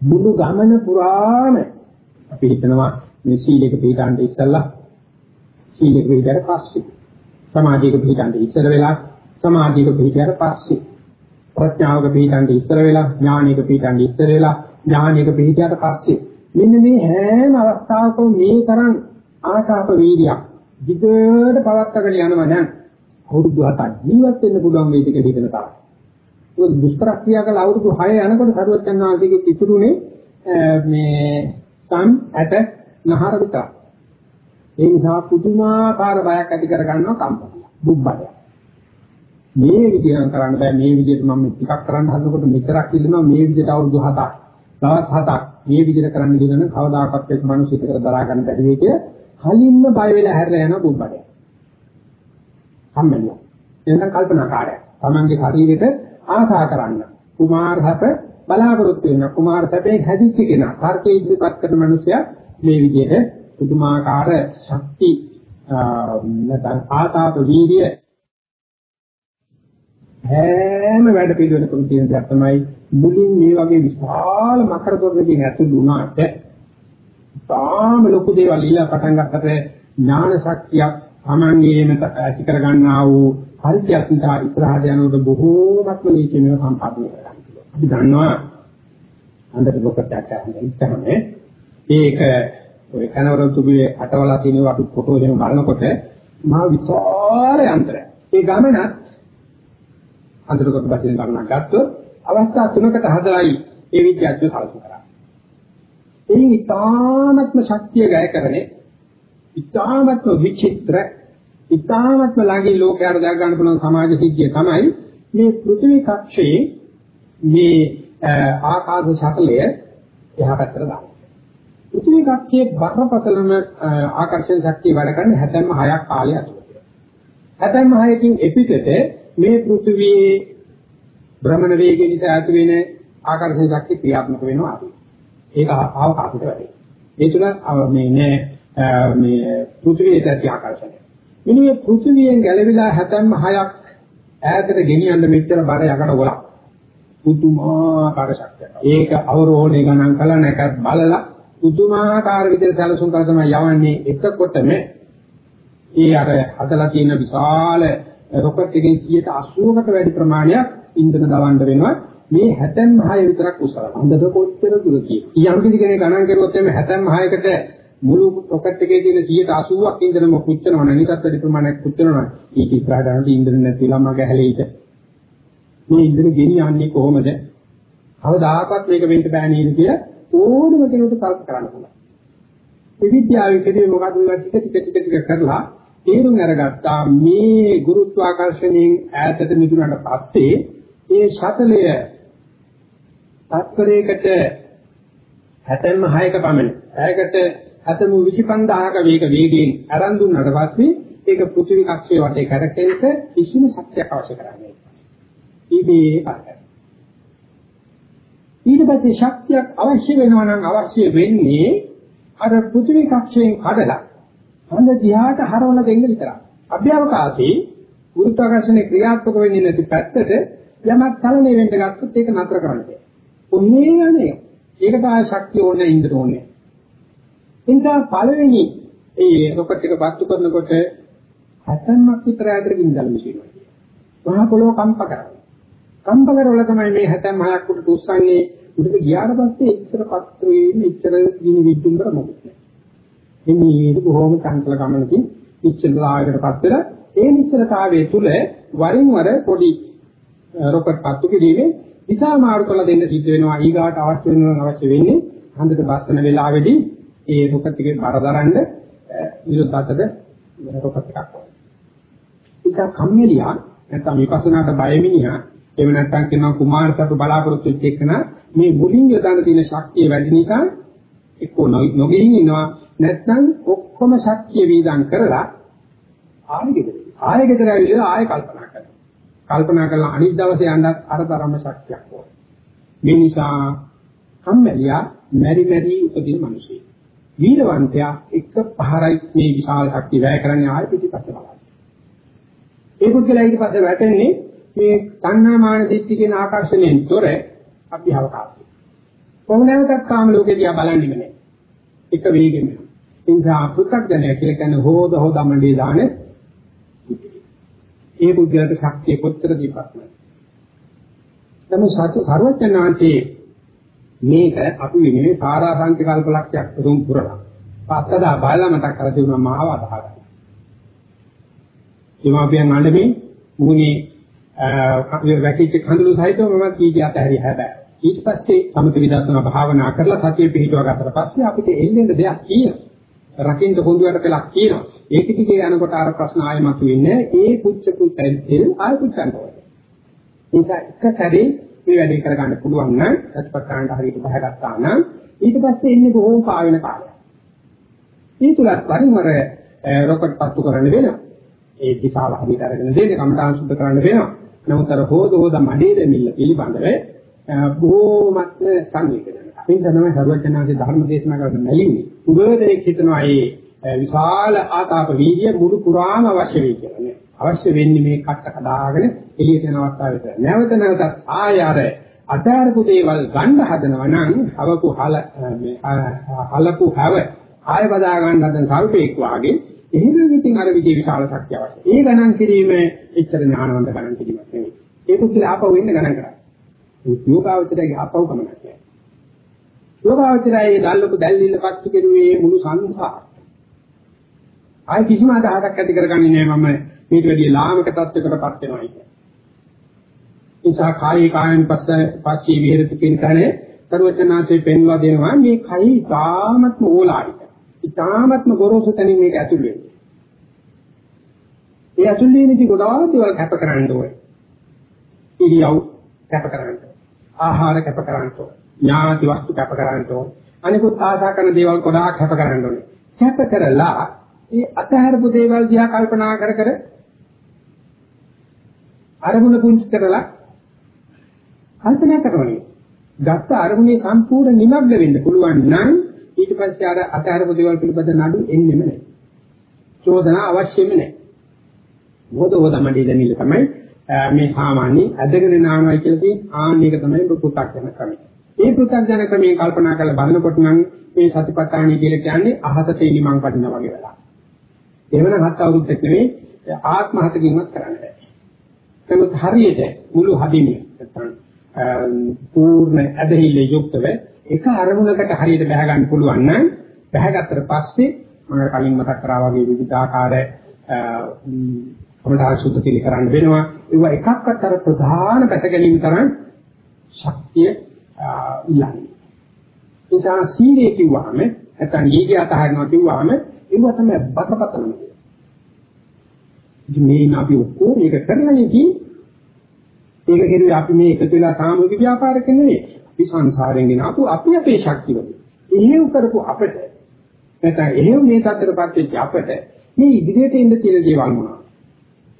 මුළු ගමන පුරාම අපි හිතනවා මේ සීලයක පිළිගන්න ඉස්සල්ලා සීලයක පිළිගන්න පස්සේ සමාධියක පිළිගන්න ඉස්සර වෙලා සමාධියක පිළිගන්න පස්සේ ප්‍රඥාවක පිළිගන්න ඉස්සර වෙලා ඥානයක පිළිගන්න ඉස්සර වෙලා ඥානයක පිළිගන්න පස්සේ මෙන්න මේ හැම අවස්ථාවකම මේ තරම් ආශාප වීර්යයක් විදේට පවත්තගෙන යනවා නම් අවුරුදු 7ක් ජීවත් වෙන්න පුළුවන් වේද කියලා හිතන තරම්. ඒක දුෂ්කර ක්‍රියා කළ අවුරුදු 6 යනකොට සරුවචන් වහන්සේගේ ඉතුරුනේ මේ සම් ඇට නහර විතර. ඒ නිසා පුදුමාකාර බයක් ඇති කර ගන්නවා කම්පන. බුබ්බඩය. මේ විදිහට කරන්න බෑ මේ විදිහට මම ටිකක් කරන්න හදනකොට මෙතරක් ඉල්ලනවා මේ විදිහට අවුරුදු 7ක් දවස් 7ක් මේ විදිහට කරන්න ගියනම් කවදාකවත් ඒක මිනිස්සුන්ට දරා ගන්න බැරි වෙයි කිය කලින්ම බය වෙලා හැරලා යන බුබ්බඩය. කම්මැලිය. එතන කල්පනාකාරය. Tamange ශරීරෙට ආසා කරන්න. කුමාර හත බලාපොරොත්තු වෙන කුමාර සැපේ හැදිච්ච කෙනා. තර්කයේ ඉදිරිපත් කරන මිනිසයා මේ විදිහට පුදුමාකාර ශක්ති නැත්නම් ආතාප වීර්ය හැම වැඩ පිළිවෙලකම තියෙන දෙයක් තමයි මුලින් මේ වගේ විශාල මකර තොරණකින් ඇතුළු වුණාට තාම ලොකු දේවල් ඉල්ල පටන් ගන්නකොට ඥාන ශක්තියක් Tamangeම ඇති කර ගන්නා වූ පරිත්‍යාසන්තා ඉස්සරහට යනකොට බොහෝමත්ම ලීකේම සම්පාදනය කරගන්න. අපි දන්නවා අන්දර ලොකටක් ගන්න ඒක ඔය කනවරතුගේ අටවලා තියෙනවා අපි ෆොටෝ එහෙම බලනකොට මහා විශාල යන්ත්‍රයක්. ඒ ගමනත් අන්තරකොට බසින ගමනක් ගත්තොත් අවස්ථා තුනකට හදලායි ඒ විද්‍යාඥයෝ කල්පනා කරන්නේ. එයින් ඉතාමත්ම ශක්තිය ගය කරන්නේ ඉතාමත්ම විචිත්‍ර ඉතාමත්ම ළඟින් ලෝකයට දා ගන්න පුළුවන් සමාජ සිද්ධිය තමයි මේ පෘථිවි කක්ෂයේ මේ ආකාශ ශකලය එහා පැත්තට දාන්නේ. පෘථිවි කක්ෂයේ බරපතලම ආකර්ෂණ ශක්තිය වැඩ කරන්නේ හැතැම්ම 6ක් කාලය ඇතුළත. හැතැම්ම 6කින් එපිටට මේ පෘථිවියේ භ්‍රමණ වේගය නිසා ඇති වෙන ආකර්ෂණ ශක්තිය ක්‍රියාත්මක වෙනවා අපි. ඒක අවකාශයට වැඩේ. ඒ තුළ මේ නෑ මේ පෘථිවියට ඇති ආකර්ෂණය. මෙන්න මේ පෘථිවියෙන් ගැලවිලා හැතැම්ම 6ක් ඈතට ගෙනියන්න මෙච්චර බර යකට ගොලක්. පුදුමාකාර ශක්තියක්. ඒක අවරෝහණය ගණන් කළා නැකත් බලලා පුදුමාකාර විදිහට සැලසුම් කරලා තමයි යවන්නේ එකකොටම ඒ අර හදලා තියෙන විශාල රොකට් එකකින් 80කට වැඩි ප්‍රමාණයක් ඉන්ධන දවන්න වෙනවා මේ 76 විතරක් උසාව. හොඳට කොච්චර දුර කියේ. යම් කිසි කෙනෙක් ගණන් කරුවොත් එimhe 76කට මුළු රොකට් එකේ තියෙන 80ක් ඉන්ධනම පුච්චනවා නම් ඊටත් වැඩි ප්‍රමාණයක් පුච්චනවා. ඊට ඉස්සරහට යනකොට ඉන්ධන නැතිවම මගේ හැලෙයිද. මේ ඉන්ධන ගෙනියන්නේ කොහොමද? කවදාකවත් මේක වෙන්න බෑ නේද කියලා ඕනම කෙනෙකුට කල්ප කරන්න පුළුවන්. විද්‍යාවේදී මොකද මේ ටික ටික ටික ටික කරලා තේරුම් අරගත්තා මේ ගුරුත්වාකර්ෂණයෙන් ඈතට මිදුණාට පස්සේ ඒ ශතලය තත්පරයකට 76ක පමණ ඈකට 75000ක වේග වේගයෙන් අරන් දුන්නාට පස්සේ ඒක පෘථිවි කක්ෂයේ වටේ කරකෙන්න කිසිම ශක්තියක් අවශ්‍ය කරන්නේ නැහැ. ඉබේ පාරයි. ඊට පස්සේ ශක්තියක් අවශ්‍ය වෙනවා නම් අවශ්‍ය වෙන්නේ අර පෘථිවි කක්ෂයෙන් කඩලා හඳ දිහාට හරවලා දෙන්න විතරයි. අභ්‍යවකාශී ගුරුත්වාකර්ෂණේ ක්‍රියාත්මක වෙන්නේ නැති පැත්තට යමක් චලනය වෙන්න ගත්තොත් ඒක නතර කරන්න බෑ. ඔන්නේ යන්නේ. ඒකට ආය ශක්තිය ඕනේ ඉන්ද්‍ර ඕනේ. ඒ නිසා පළවෙනි ඒ රොකට් එක පත්තු කරනකොට 70ක් විතර ඈතට ගින්දල් මිසිනවා. මහා පොළොව කම්ප කරනවා. කම්ප කරවල තමයි මේ 76ක් උඩට උස්සන්නේ. උඩට ගියාට පස්සේ එච්චර පත්‍ර වෙන්නේ එච්චර ගිනි විදුම් කර මොකද නැහැ. එන්නේ බොහොම චංචල ගමනකින් ඉච්ඡලායකටපත් වෙලා ඒ නිශ්චලතාවයේ තුල වරින් වර පොඩි රොකට් පත්තු කිරීමේ දිශා මාරු කරලා දෙන්න සිද්ධ වෙනවා. ඊගාට අවශ්‍ය වෙනවා අවශ්‍ය වෙන්නේ හන්දට බස්සන වෙලාවේදී ඒ රොකට් එකේ බර දරන්න විරුද්ධ අතට රොකට් එකක්. ඒක කම්මැලියා. නැත්නම් විපස්සනාට බය මිනිහා. එහෙම නැත්නම් කියනවා කුමාරසතු බලාපොරොත්තු වෙච්ච එකන මේ මුලින් යොදන්න තියෙන ශක්තිය වැඩි නිසා එක්ක නොගෙයින් ඉනවා. නැත්නම් ඔක්කොම ශක්තිය වීදම් කරලා ආයෙ ගෙදර. ආයෙ ගෙදර ඇවිල්ලා ආයෙ කල්පනා. කරනවා කල්පනා කරලා අනිත් දවසේ යන්නත් අර තරම්ම ශක්තියක් ඕන මේ නිසා කම්මැලියා මෙරි මෙරි උපදින මිනිසෙක් වීරවන්තයා එක පහරයි මේ විශාල ශක්තිය වැය කරන්නේ ආයෙ පිටිපස්ස බලන්න ඒ පුද්ගලයා ඊට පස්සේ වැටෙන්නේ මේ තණ්හාමාන දිට්ඨි කියන ආකර්ෂණයෙන් තොර අභ්‍යවකාශය. කොහොම නැවතත් කාම ලෝකේ දිහා බලන්නේ නැහැ. එක වේගෙම. ඒ නිසා පෘථග්ජනය කියලා කියන්නේ හොද හොදමණ්ඩේ දාන ඒ පුද්ගලයාට ශක්තිය කොච්චර දීපත් නැහැ. තම සත්‍ය සර්වඥාන්තේ මේක අපි වෙනුවේ සාරාංශික කල්පලක්ෂයක් තුරුම් පුරලා. පස්සදා බලලා මතක් කර දෙනවා මාව අදහගන්න. දෙමාපියන් අඬමින් මුහුණේ වැකිච්ච කඳුළු සහිතව මම කීකිය අතහැරිය හැබැයි ඊට පස්සේ සමථ විදර්ශනා භාවනා කරලා සතිය පිහිටුවා ගත්තට පස්සේ අපිට එල්ලෙන්න දෙයක් තියෙනවා රකින්න කොඳුයට පෙලක් තියෙනවා ඒක ටිකේ යනකොට අර ප්‍රශ්න ආයෙ මතුවෙන්නේ ඒ පුච්ච පුච්චෙල් ආයෙ පුච්චන්න ඕනේ ඒක එක සැරේ මේ වැඩේ කරගන්න පුළුවන් නම් සතිපට්ඨානට හරියට බහගත්තා නම් ඊට පස්සේ එන්නේ බොහෝ පාවෙන කාලයක්. මේ තුලත් පරිමර රොකට් පත්තු කරන්න වෙනවා. ඒ දිශාව හරියට අරගෙන දෙන්නේ කමඨාන් සුද්ධ කරන්න වෙනවා. නමුත් අර හොද හොද මඩේ දෙමිල්ල පිළිබඳව බොහෝමත්ම සංවේදනය. අපි තමයි සර්වඥාන්සේ ධර්ම දේශනා කරන නැලින්නේ. උගදෙනෙක් හිතනවා මේ විශාල ආතාප වීර්ය මුළු පුරාම අවශ්‍ය වෙයි කියලා නේ. අවශ්‍ය වෙන්නේ මේ කට්ට කඩාගෙන එළියට යන අවස්ථාව විතරයි. නැවත නැවතත් ආය අර අදාරපු දේවල් ගන්න හදනවා නම් හවපු හල මේ හලපු හැව ආය බදා ගන්න හදන කල්පේක් වාගේ එහෙම ඉතින් අර විදිහේ විශාල ශක්තිය අවශ්‍යයි. ඒ ගණන් කිරීම එච්චර ඥානවන්ත ගණන් කිරීමක් නෙවෙයි. ඒක කියලා ආපහු වෙන්න ගණන් කරා. යෝගාවචරයේ ආපහු ගමනක් නෑ. යෝගාවචරයේ දැල්ලපු දැල්ලිල්ල පත්තු කෙරුවේ මුළු සංසාර. ආයි කිසිම අදහසක් ඇති කරගන්නේ නෑ මම මේක වැඩි ලාමක තත්යකටපත් වෙනවා කියන්නේ. නිසා කායේ කායන් පස්ස පස්සී විහෙරති කියන තැනේ සරුවචනාංශේ පෙන්වා දෙනවා මේ කයි තාමත්ම ඕලාරික. ඊ타මත්ම ගොරෝසු තැනින් මේක ඇතුල් වෙන්නේ. ඒ ඇතුල් වීමේදී ගොඩාක් දේවල් කැප කරන්න ඕනේ. ඉරියව් කැප කරන්න. ආහාර කැප කරන්න ඕනේ. ඥාති වස්තු කැප කරන්න ඕනේ. අනිකුත් ආශා කරන දේවල් ගොඩාක් කැප කරන්න ඕනේ. කැප කරලා ඒ අතහැරපු දේවල් දිහා කල්පනා කර කර අරමුණ පුංචි කරලා කල්පනා කරනවා. ගත්ත අරමුණේ සම්පූර්ණ නිමග්න වෙන්න පුළුවන් නම් ඊට පස්සේ අර අතහැරපු දේවල් පිළිබඳ නඩු එන්නෙම නැහැ. චෝදනා අවශ්‍යෙම නැහැ. මොකද ඔය තමයි දෙන්නේ තමයි මේ සාමාන්‍ය ඇදගෙන නානවා කියලා තියෙන ආන්නේක තමයි පු탁ජන ක්‍රමය. ඒ පු탁ජන ක්‍රමයෙන් කල්පනා කරලා බලනකොට නම් මේ සතිපට්ඨානිය කියලා කියන්නේ අහසට ඉලිමන් වදිනා වගේ වෙලා. එහෙමනම් හත් අවුරුද්දක් නෙවෙයි ආත්ම හතකින්වත් කරන්න බෑ. නමුත් හරියට මුළු හදින්නේ නැත්නම් පූර්ණ ඇදහිල්ල යුක්තව එක අරමුණකට හරියට බහ ගන්න පුළුවන් නම් බහගත්තට පස්සේ මම කලින් මතක් කරා වගේ විවිධාකාර කොමඩාර සුද්ධ පිළි කරන්න වෙනවා ඒවා එකක්වත් අර ප්‍රධාන පැත ගැනීම තරම් ශක්තිය ඉල්ලන්නේ නිසා සීලේ කිව්වහම නැත්නම් ඊගේ අතහරිනවා කිව්වහම ඒව තමයි බතපතන මේ අපි ඔක්කොම මේක කරන්නේ කි ඒක කෙරුවේ අපි මේ එකතු වෙලා සාමූහික ව්‍යාපාරක නෙවෙයි. අපි සංසාරයෙන් ගෙන අපු අපි අපේ ශක්තිවල. එහෙව් කරපු අපිට. නැත්නම් එහෙව් මේ තත්ත්වයටපත් වෙච්ච අපිට මේ ඉදිරියට එන්න තියෙන දේවල් මොනවද?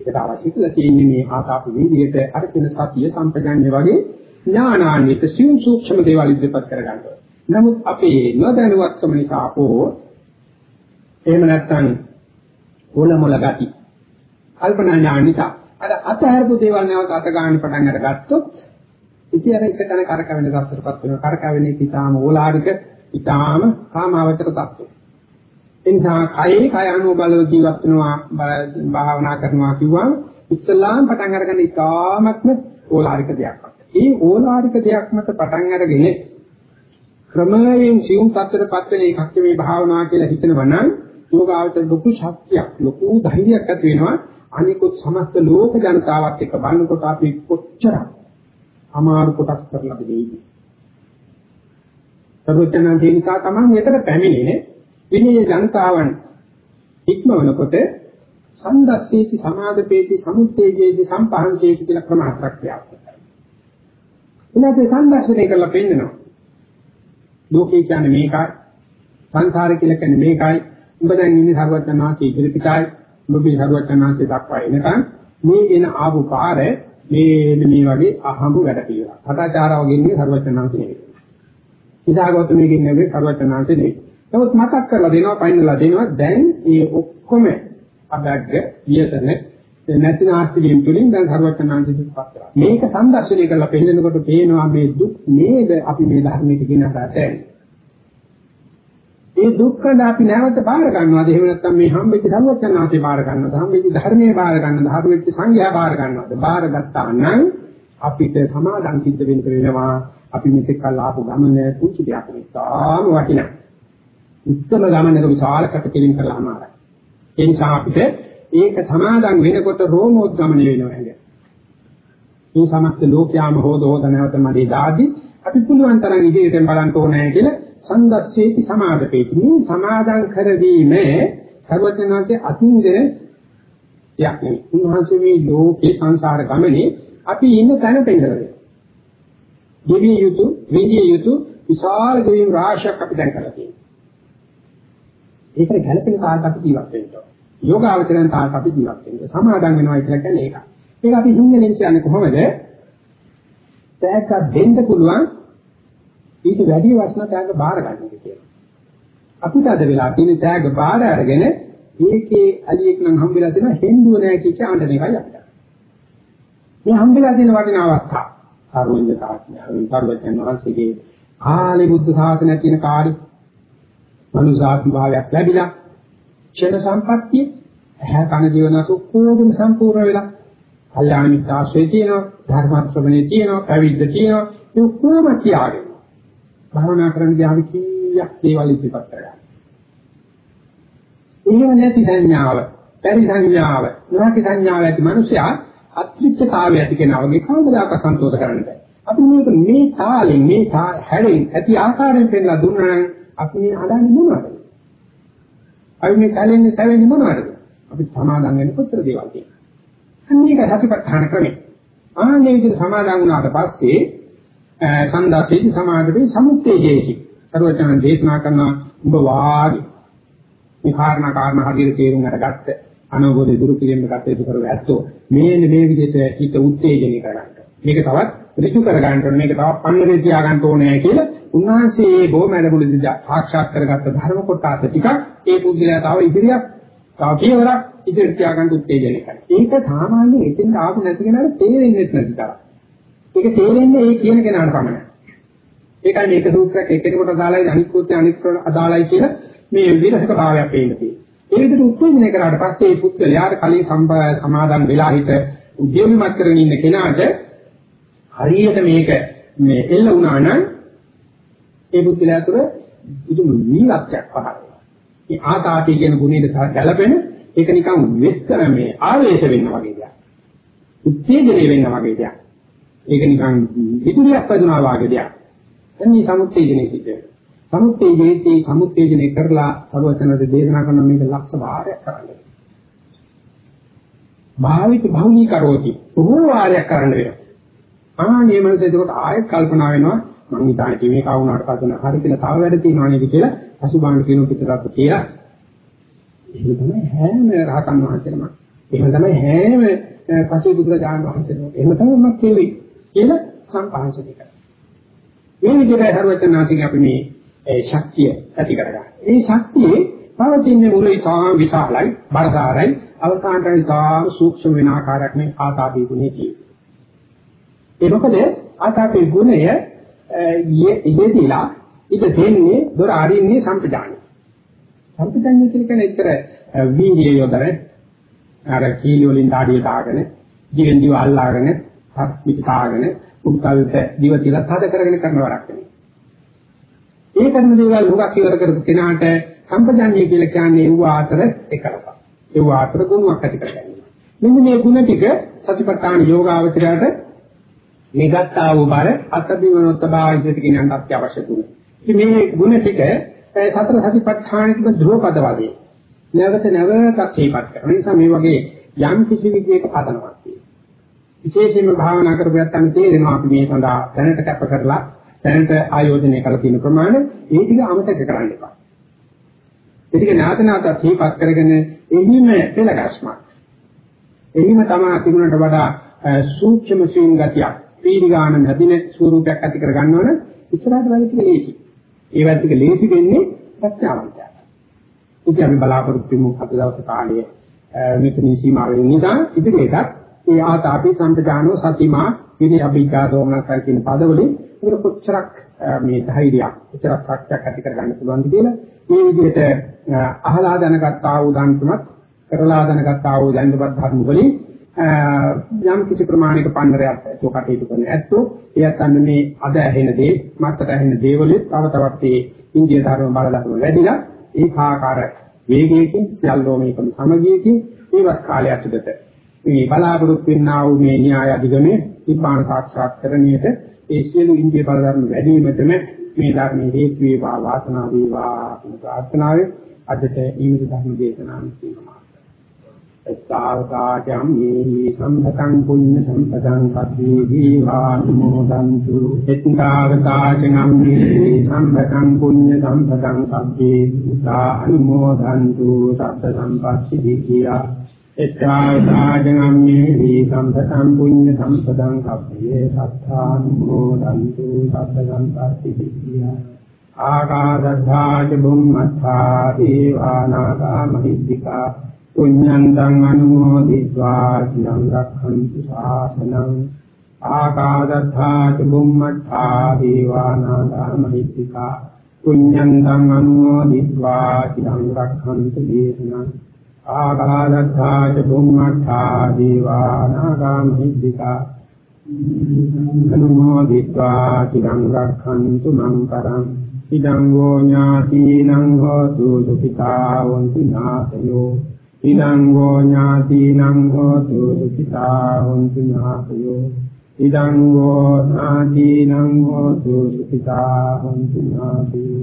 ඒකට අවශ්‍ය කියලා තියෙන්නේ මේ ආතාප වීදියට අර කියන සතිය සම්පජන්‍ය වගේ ඥානාන්විත සියුම් සූක්ෂම දේවල් ඉදිරිපත් කරගන්නවා. නමුත් අපේ නොදැනුවත්කම නිසා හෝ එහෙම නැත්නම් ඕලමොල ගති කල්පනා ඥාන නිසා අර අතහැරපු දේවල් නැවත අත ගන්න පටන් අරගත්තොත් ඉතින් අර එක තැන කරකවෙන තත්ත්වයකටපත් වෙනවා. කරකවෙන්නේ ඊටාම ඕලාරික, ඊටාම කාමාවචර තත්ත්වය. එනිසා කයේ කය අනුව බලව ජීවත් වෙනවා භාවනා කරනවා කිව්වම ඉස්ලාම් පටන් අරගෙන ඊටාමත්ම ඕලාරික දෙයක්. ඒ ඕලාරික දෙයක් මත පටන් අරගෙන ක්‍රමයෙන් සියුම් තත්ත්වයටපත් වෙන එකක් මේ භාවනාව කියලා හිතනවා නම් යෝගාවචර ලොකු ශක්තියක් ලොකු ධෛර්යයක් ඇති වෙනවා අනිකුත් සමස්ත ලෝක ජනතාවත් එක්ක බලනකොට අපි කොච්චර අමාරු කොටස් කරලා දෙන්නේ. සර්වඥාන්සේ නිසා තමයි එතන පැමිණෙන්නේ විනය ජනතාවන් ඉක්මවනකොට සන්දස්සේති සමාදපේති සමුත්තේජේති සම්පහන්සේති කියලා ක්‍රම හතරක් ක්‍රියාත්මකයි. එනසේ සම්දර්ශනය කරලා පෙන්නනවා. ලෝකේ කියන්නේ මේකයි සංසාරය කියලා කියන්නේ මේකයි උඹ දැන් ඉන්නේ සර්වඥාන්සේ ඉදිරිපිටයි උඹ මේ සර්වඥාන්සේ දක්වා එනකන් මේ එන ආපු පාර මේ මේ වගේ අහඹු වැඩ පිළිවෙල. කතාචාරා වගේ ඉන්නේ සර්වඥාන්සේ නෙවෙයි. ඉදාගොත් මේකින් නෙවෙයි සර්වඥාන්සේ නෙවෙයි. නමුත් මතක් කරලා දෙනවා පයින්ලා දෙනවා දැන් මේ ඔක්කොම අබැග්ග වියසන නැති නාස්තියෙන් තුලින් දැන් සර්වඥාන්සේ දුක්පත් කරා. මේක සම්දර්ශනය කරලා පෙන්නකොට පේනවා මේ දුක් නේද අපි මේ ධර්මයට ගෙනහට ඇන්නේ. ඒ දුක්ඛඳ අපි නැවත බාර ගන්නවාද? එහෙම නැත්නම් මේ හම්බෙච්ච සර්වඥාන්සේ බාර ගන්නවද? හම්බෙච්ච ධර්මයේ බාර ගන්නවද? හම්බෙච්ච සංඝයා බාර ගන්නවද? බාර ගත්තා නම් අපිට සමාදන් සිද්ධ වෙන්න වෙනවා. අපි මෙතෙක් කල් ආපු ගමන කුංචි දෙයක් නෙවෙයි වටිනා. උත්තර ගමනක විශාල කටකිරීම කළාම ආරයි ඒ නිසා අපිට ඒක සමාදන් වෙනකොට රෝමෝද්ගමන වෙනවා නේද මේ සමස්ත ලෝකයාම හොද හොද නැවත මඩේ දාදී අපි පුළුවන් තරම් ඉදිරියට බලන්න ඕනේ කියලා සංදස්සේති සමාදපේති මේ සමාදන් කරවීම සර්වඥාන්සේ අතින්ද දෙයක් නෙවෙයි. උන්වහන්සේ මේ ලෝකේ සංසාර ගමනේ අපි ඉන්න තැන පෙන්නනවා. ගෙවිය යුතු, විඳිය යුතු විශාල ගෙවීම් රාශියක් අපි දැන් කරලා තියෙනවා. ඒකට ගැළපෙන කාලට අපි ජීවත් වෙන්න ඕන. යෝගාවචරයන් තාලට අපි ජීවත් වෙන්න. සමාදම් වෙනවා කියලා කියන්නේ ඒක. ඒක අපි හිංගෙන් කියන්නේ කොහොමද? තෑග්ගක් දෙන්න පුළුවන් ඊට වැඩි වටිනා තෑග්ග බාර ගන්න කියලා. අපිට අද වෙලා තියෙන තෑග්ග බාර අරගෙන ඒකේ අලියෙක් නම් හම්බෙලා තියෙන හෙන්දුව නැහැ කිය ආණ්ඩන එකයි අපිට. මේ හම්බෙලා තියෙන වටිනා අවස්ථා. සාරවත්්‍ය තාක්ෂණය, සාරවත්යන් වහන්සේගේ කාලේ බුද්ධ ශාසනය කියන කාර්ය මනුසාපි භාවයක් ලැබිලා ක්ෂණ සම්පත්තිය ඇහැ කන දිවන සුඛෝගම සම්පූර්ණ වෙලා කල්යාණ මිත්‍යාශ්‍රේ තියෙනවා ධර්ම ශ්‍රවණේ තියෙනවා පැවිද්ද තියෙනවා ඒ ඔක්කොම තියාගෙන භාවනා කරන්න ගියාම කීයක් දේවල් ඉතිපත් කරගන්න. එහෙම නැති සංඥාව, පරි සංඥාව, නොහැකි සංඥාව ඇති මිනිසයා අත්‍රිච්ඡතාවය ඇති කෙනා වගේ කවදාක සන්තෝෂ කරන්න බෑ. අපි මේක මේ තාලෙන් මේ හැඩෙන් ඇති ආකාරයෙන් පෙන්නලා දුන්නා නම් අපි මේ හදන්නේ මොනවද? අපි මේ කලින් තැවෙන්නේ මොනවද? අපි සමාදම් වෙන්න කොච්චර දේවල් තියෙනවා. අන්න ඒක සතිපට්ඨාන ක්‍රමය. ආන්නේ විදිහට සමාදම් වුණාට පස්සේ සන්දාසේති සමාධිපේ සමුත්තේජේසි. සර්වඥයන් දේශනා කරන ඔබ වාගේ මේ කාරණා කාරණා හරියට තේරුම් අරගත්ත අනුභවයේ දුරු කිරීම කටයුතු කරුව ඇත්තෝ මේ මේ විදිහට හිත උත්තේජනය කරගන්න. මේක තවත් ඍජු කරගන්න ඕනේ මේක තවත් පන්නරේ තියාගන්න ඕනේ කියලා උන්වහන්සේ මේ බොමැඩමුලදී සාක්ෂාත් කරගත්ත ධර්ම කොටස ටිකක් ඒ පුද්ගලයා තව ඉදිරියක් තව කීවරක් ඉදිරියට තියාගන්න උත්තේජනය කරනවා. ඒක සාමාන්‍ය එතෙන් ආපු නැති කෙනාට තේරෙන්නේ නැති තරම්. ඒක තේරෙන්නේ ඒ කියන කෙනාට පමණයි. ඒකයි මේක සූත්‍රයක් එක්කෙනෙකුට අදාළයි අනිත් කෝත්‍ය අනිත් අදාළයි කියලා මේ විරසක භාවයක් පේන්න තියෙනවා. ඒ විදිහට උත්තේජනය කරාට පස්සේ මේ පුද්ගලයාට කලින් සමාදම් වෙලා හිට උද්‍යමමත් කරගෙන ඉන්න කෙනාට හරියට මේක මේ එල්ල වුණා නම් ඒ පුද්ගලයා තුළ පුදුම නීලත්වයක් පහළ වෙනවා. මේ ආතාපී කියන ගුණයට ගැළපෙන ඒක නිකන් වෙස්ක මේ ආවේශ වෙන්න වගේ දෙයක්. උත්තේජනය වෙන්න වගේ දෙයක්. ඒක නිකන් විදුලියක් වදිනවා වගේ දෙයක්. දැන් මේ සමුත්තේජනයේ සිද්ධ වෙනවා. සමුත්තේජයේදී සමුත්තේජනය කරලා සර්වචනද දේශනා කරන මේක ලක්ෂ වාරයක් කරන්න. භාවිත භෞනික කරෝති. බොහෝ වාරයක් කරන්න වෙනවා. ආනේ මනස ඒකට ආයෙත් කල්පනා වෙනවා මං හිතන්නේ මේක වුණාට පස්සේ හරි කියලා තව වැඩ තියෙනවා නේද කියලා පසුබාහන කියන පිටරත් කියලා. ඒක තමයි හැම රහතන් වහන්සේම. එහෙම තමයි හැම පසේ බුදුරජාණන් වහන්සේම. එහෙම තමයි මම කියුවේ කියලා සම්පාංශික කරා. මේ විදිහට හරවතනාසික අපි මේ ශක්තිය ඇති කරගන්න. ඒ ශක්තියේ පවතින මුලයි තා විශාලයි, බරදාරයි, අවසානට තා සූක්ෂම වෙන ආකාරයක් මේ ආතාපී ගුණේ තියෙනවා. ඒ මොකද ආතාපේ ගුණය යෙදিলা ඉත දෙන්නේ දොර අරින්නේ සම්පජානිය. සම්පජානිය කියන්නේ එච්චර වීර්ය යොදර අර කීලි වලින් දාඩිය දාගෙන දිවෙන් දිව අල්ලාගෙන පිට තාගෙන උත්කල්ප දිව තියලා තද කරගෙන කරන වරක් නෙවෙයි. ඒ කරන දේවල් හුඟක් ඉවර කරපු කෙනාට සම්පජානිය කියලා කියන්නේ ඒව අතර එකලසක්. ඒව අතර ගුණයක් ඇති කරගන්නවා. මෙන්න මේ ගුණ ටික සතිපට්ඨාන යෝගාවචරයට මේ ගත්තා වූ බර අතබිවනොත්තබා ඉදිරියට ගෙනන්නත් අවශ්‍ය තුනේ. ඉතින් මේ ගුණ ටික සතර සතිපට්ඨානිකම ධ්‍රුවපද වගේ. නැවත නැවතත් සිහිපත් කරනවා. ඒ නිසා මේ වගේ යම් කිසි විදියක පදනමක් තියෙනවා. විශේෂයෙන්ම භාවනා කරපුවාත් තේරෙනවා අපි මේ සඳහා දැනට කැප කරලා දැනට ආයෝජනය කරලා තියෙන ප්‍රමාණය ඒ ටික අමතක කරන්න එපා. ඒ ටික නැවත නැවතත් සිහිපත් කරගෙන එහිම පෙළගස්මක්. එහිම තමයි තිබුණට වඩා සූක්ෂම සිං ගතියක් පීඩිගාන නැදින ස්වරූපයක් ඇති කර ගන්නවනම් ඉස්සරහට වැඩ ටික ලේසි. ඒ වැඩ ටික ලේසි වෙන්නේ ප්‍රඥාවන්තයාට. ඉතින් අපි බලාපොරොත්තු වෙමු අද දවසේ කාලයේ මෙතනින් සීමා වෙන නිසා ඉදිරියටත් ඒ ආතාපි සම්පජානෝ සතිමා විනි අභිජා දෝමනසල් කියන පදවලින් ඒක කොච්චරක් මේ ධෛර්යයක් කොච්චරක් ශක්තියක් ඇති කර ගන්න පුළුවන්ද කියලා මේ විදිහට අහලා දැනගත්තා වූ ධර්මතුමත් කරලා දැනගත්තා වූ දැනුවත් ධර්ම වලින් යම් කිසි ප්‍රමාණයක පන්නරයක් ඇත්තෝ කටයුතු කරන ඇත්තෝ එයත් අන්න මේ අද ඇහෙන දේ මත්තට ඇහෙන දේවලුත් තව තවත් මේ ඉන්දිය ධර්ම බලලකුණු වැඩිලා ඒකාකාර වේගයකින් සියල්ලෝ මේකම සමගියකින් ඒවත් කාලය ඇතුළත මේ බලාපොරොත්තු වෙනා වූ මේ න්‍යාය අධිගමේ නිබ්බාන සාක්ෂාත් කරණයට ඒ සියලු ඉන්දිය බල ධර්ම වැඩි වීමතම මේ ධර්මයේ හේතු වේවා වාසනාව වේවා කියන ප්‍රාර්ථනාවෙන් අදට ඊමිත ධර්ම දේශනාව කියනවා එත්තාවකාජම් මේ සම්පතං පුඤ්ඤ සම්පතං සබ්බේ දීවානුමෝදන්තු එත්තාවකාජම් මේ සම්පතං පුඤ්ඤ සම්පතං සබ්බේ දීවානුමෝදන්තු සත්ත සම්පස්සි දීකියා එත්තාසාජනම්මේ දී සම්පතං පුඤ්ඤ සම්පතං කප්පේ සත්තානුමෝදන්තු සබ්බ සම්පත්ති සිද්ධියා ආකාශද්ධාජ බුම්මත්තා දීවානාගා මහිද්దికා පුඤ්ඤං තං අනුමෝදිत्वा චිරං රක්ඛන්තු ශාසනං ආකාශද්ධාජ බුම්මත්තා දීවානාගා මහිද්దికා පුඤ්ඤං තං අනුමෝදිत्वा චිරං රක්ඛන්තු දේශනං ආකාදත්තා ච බුම්මත්තා දීවානාගාමිද්దికා අනුමෝදිत्वा චිරං රක්ඛන්තු මං පරං ඉදං වූ ඥාතිනං හෝතු සුඛිතා වന്തി නාසයෝ ඉදං වූ ඥාතිනං හෝතු සුඛිතා වന്തി නාසයෝ ඉදං වූ ඥාතිනං හෝතු සුඛිතා වന്തി නාසයෝ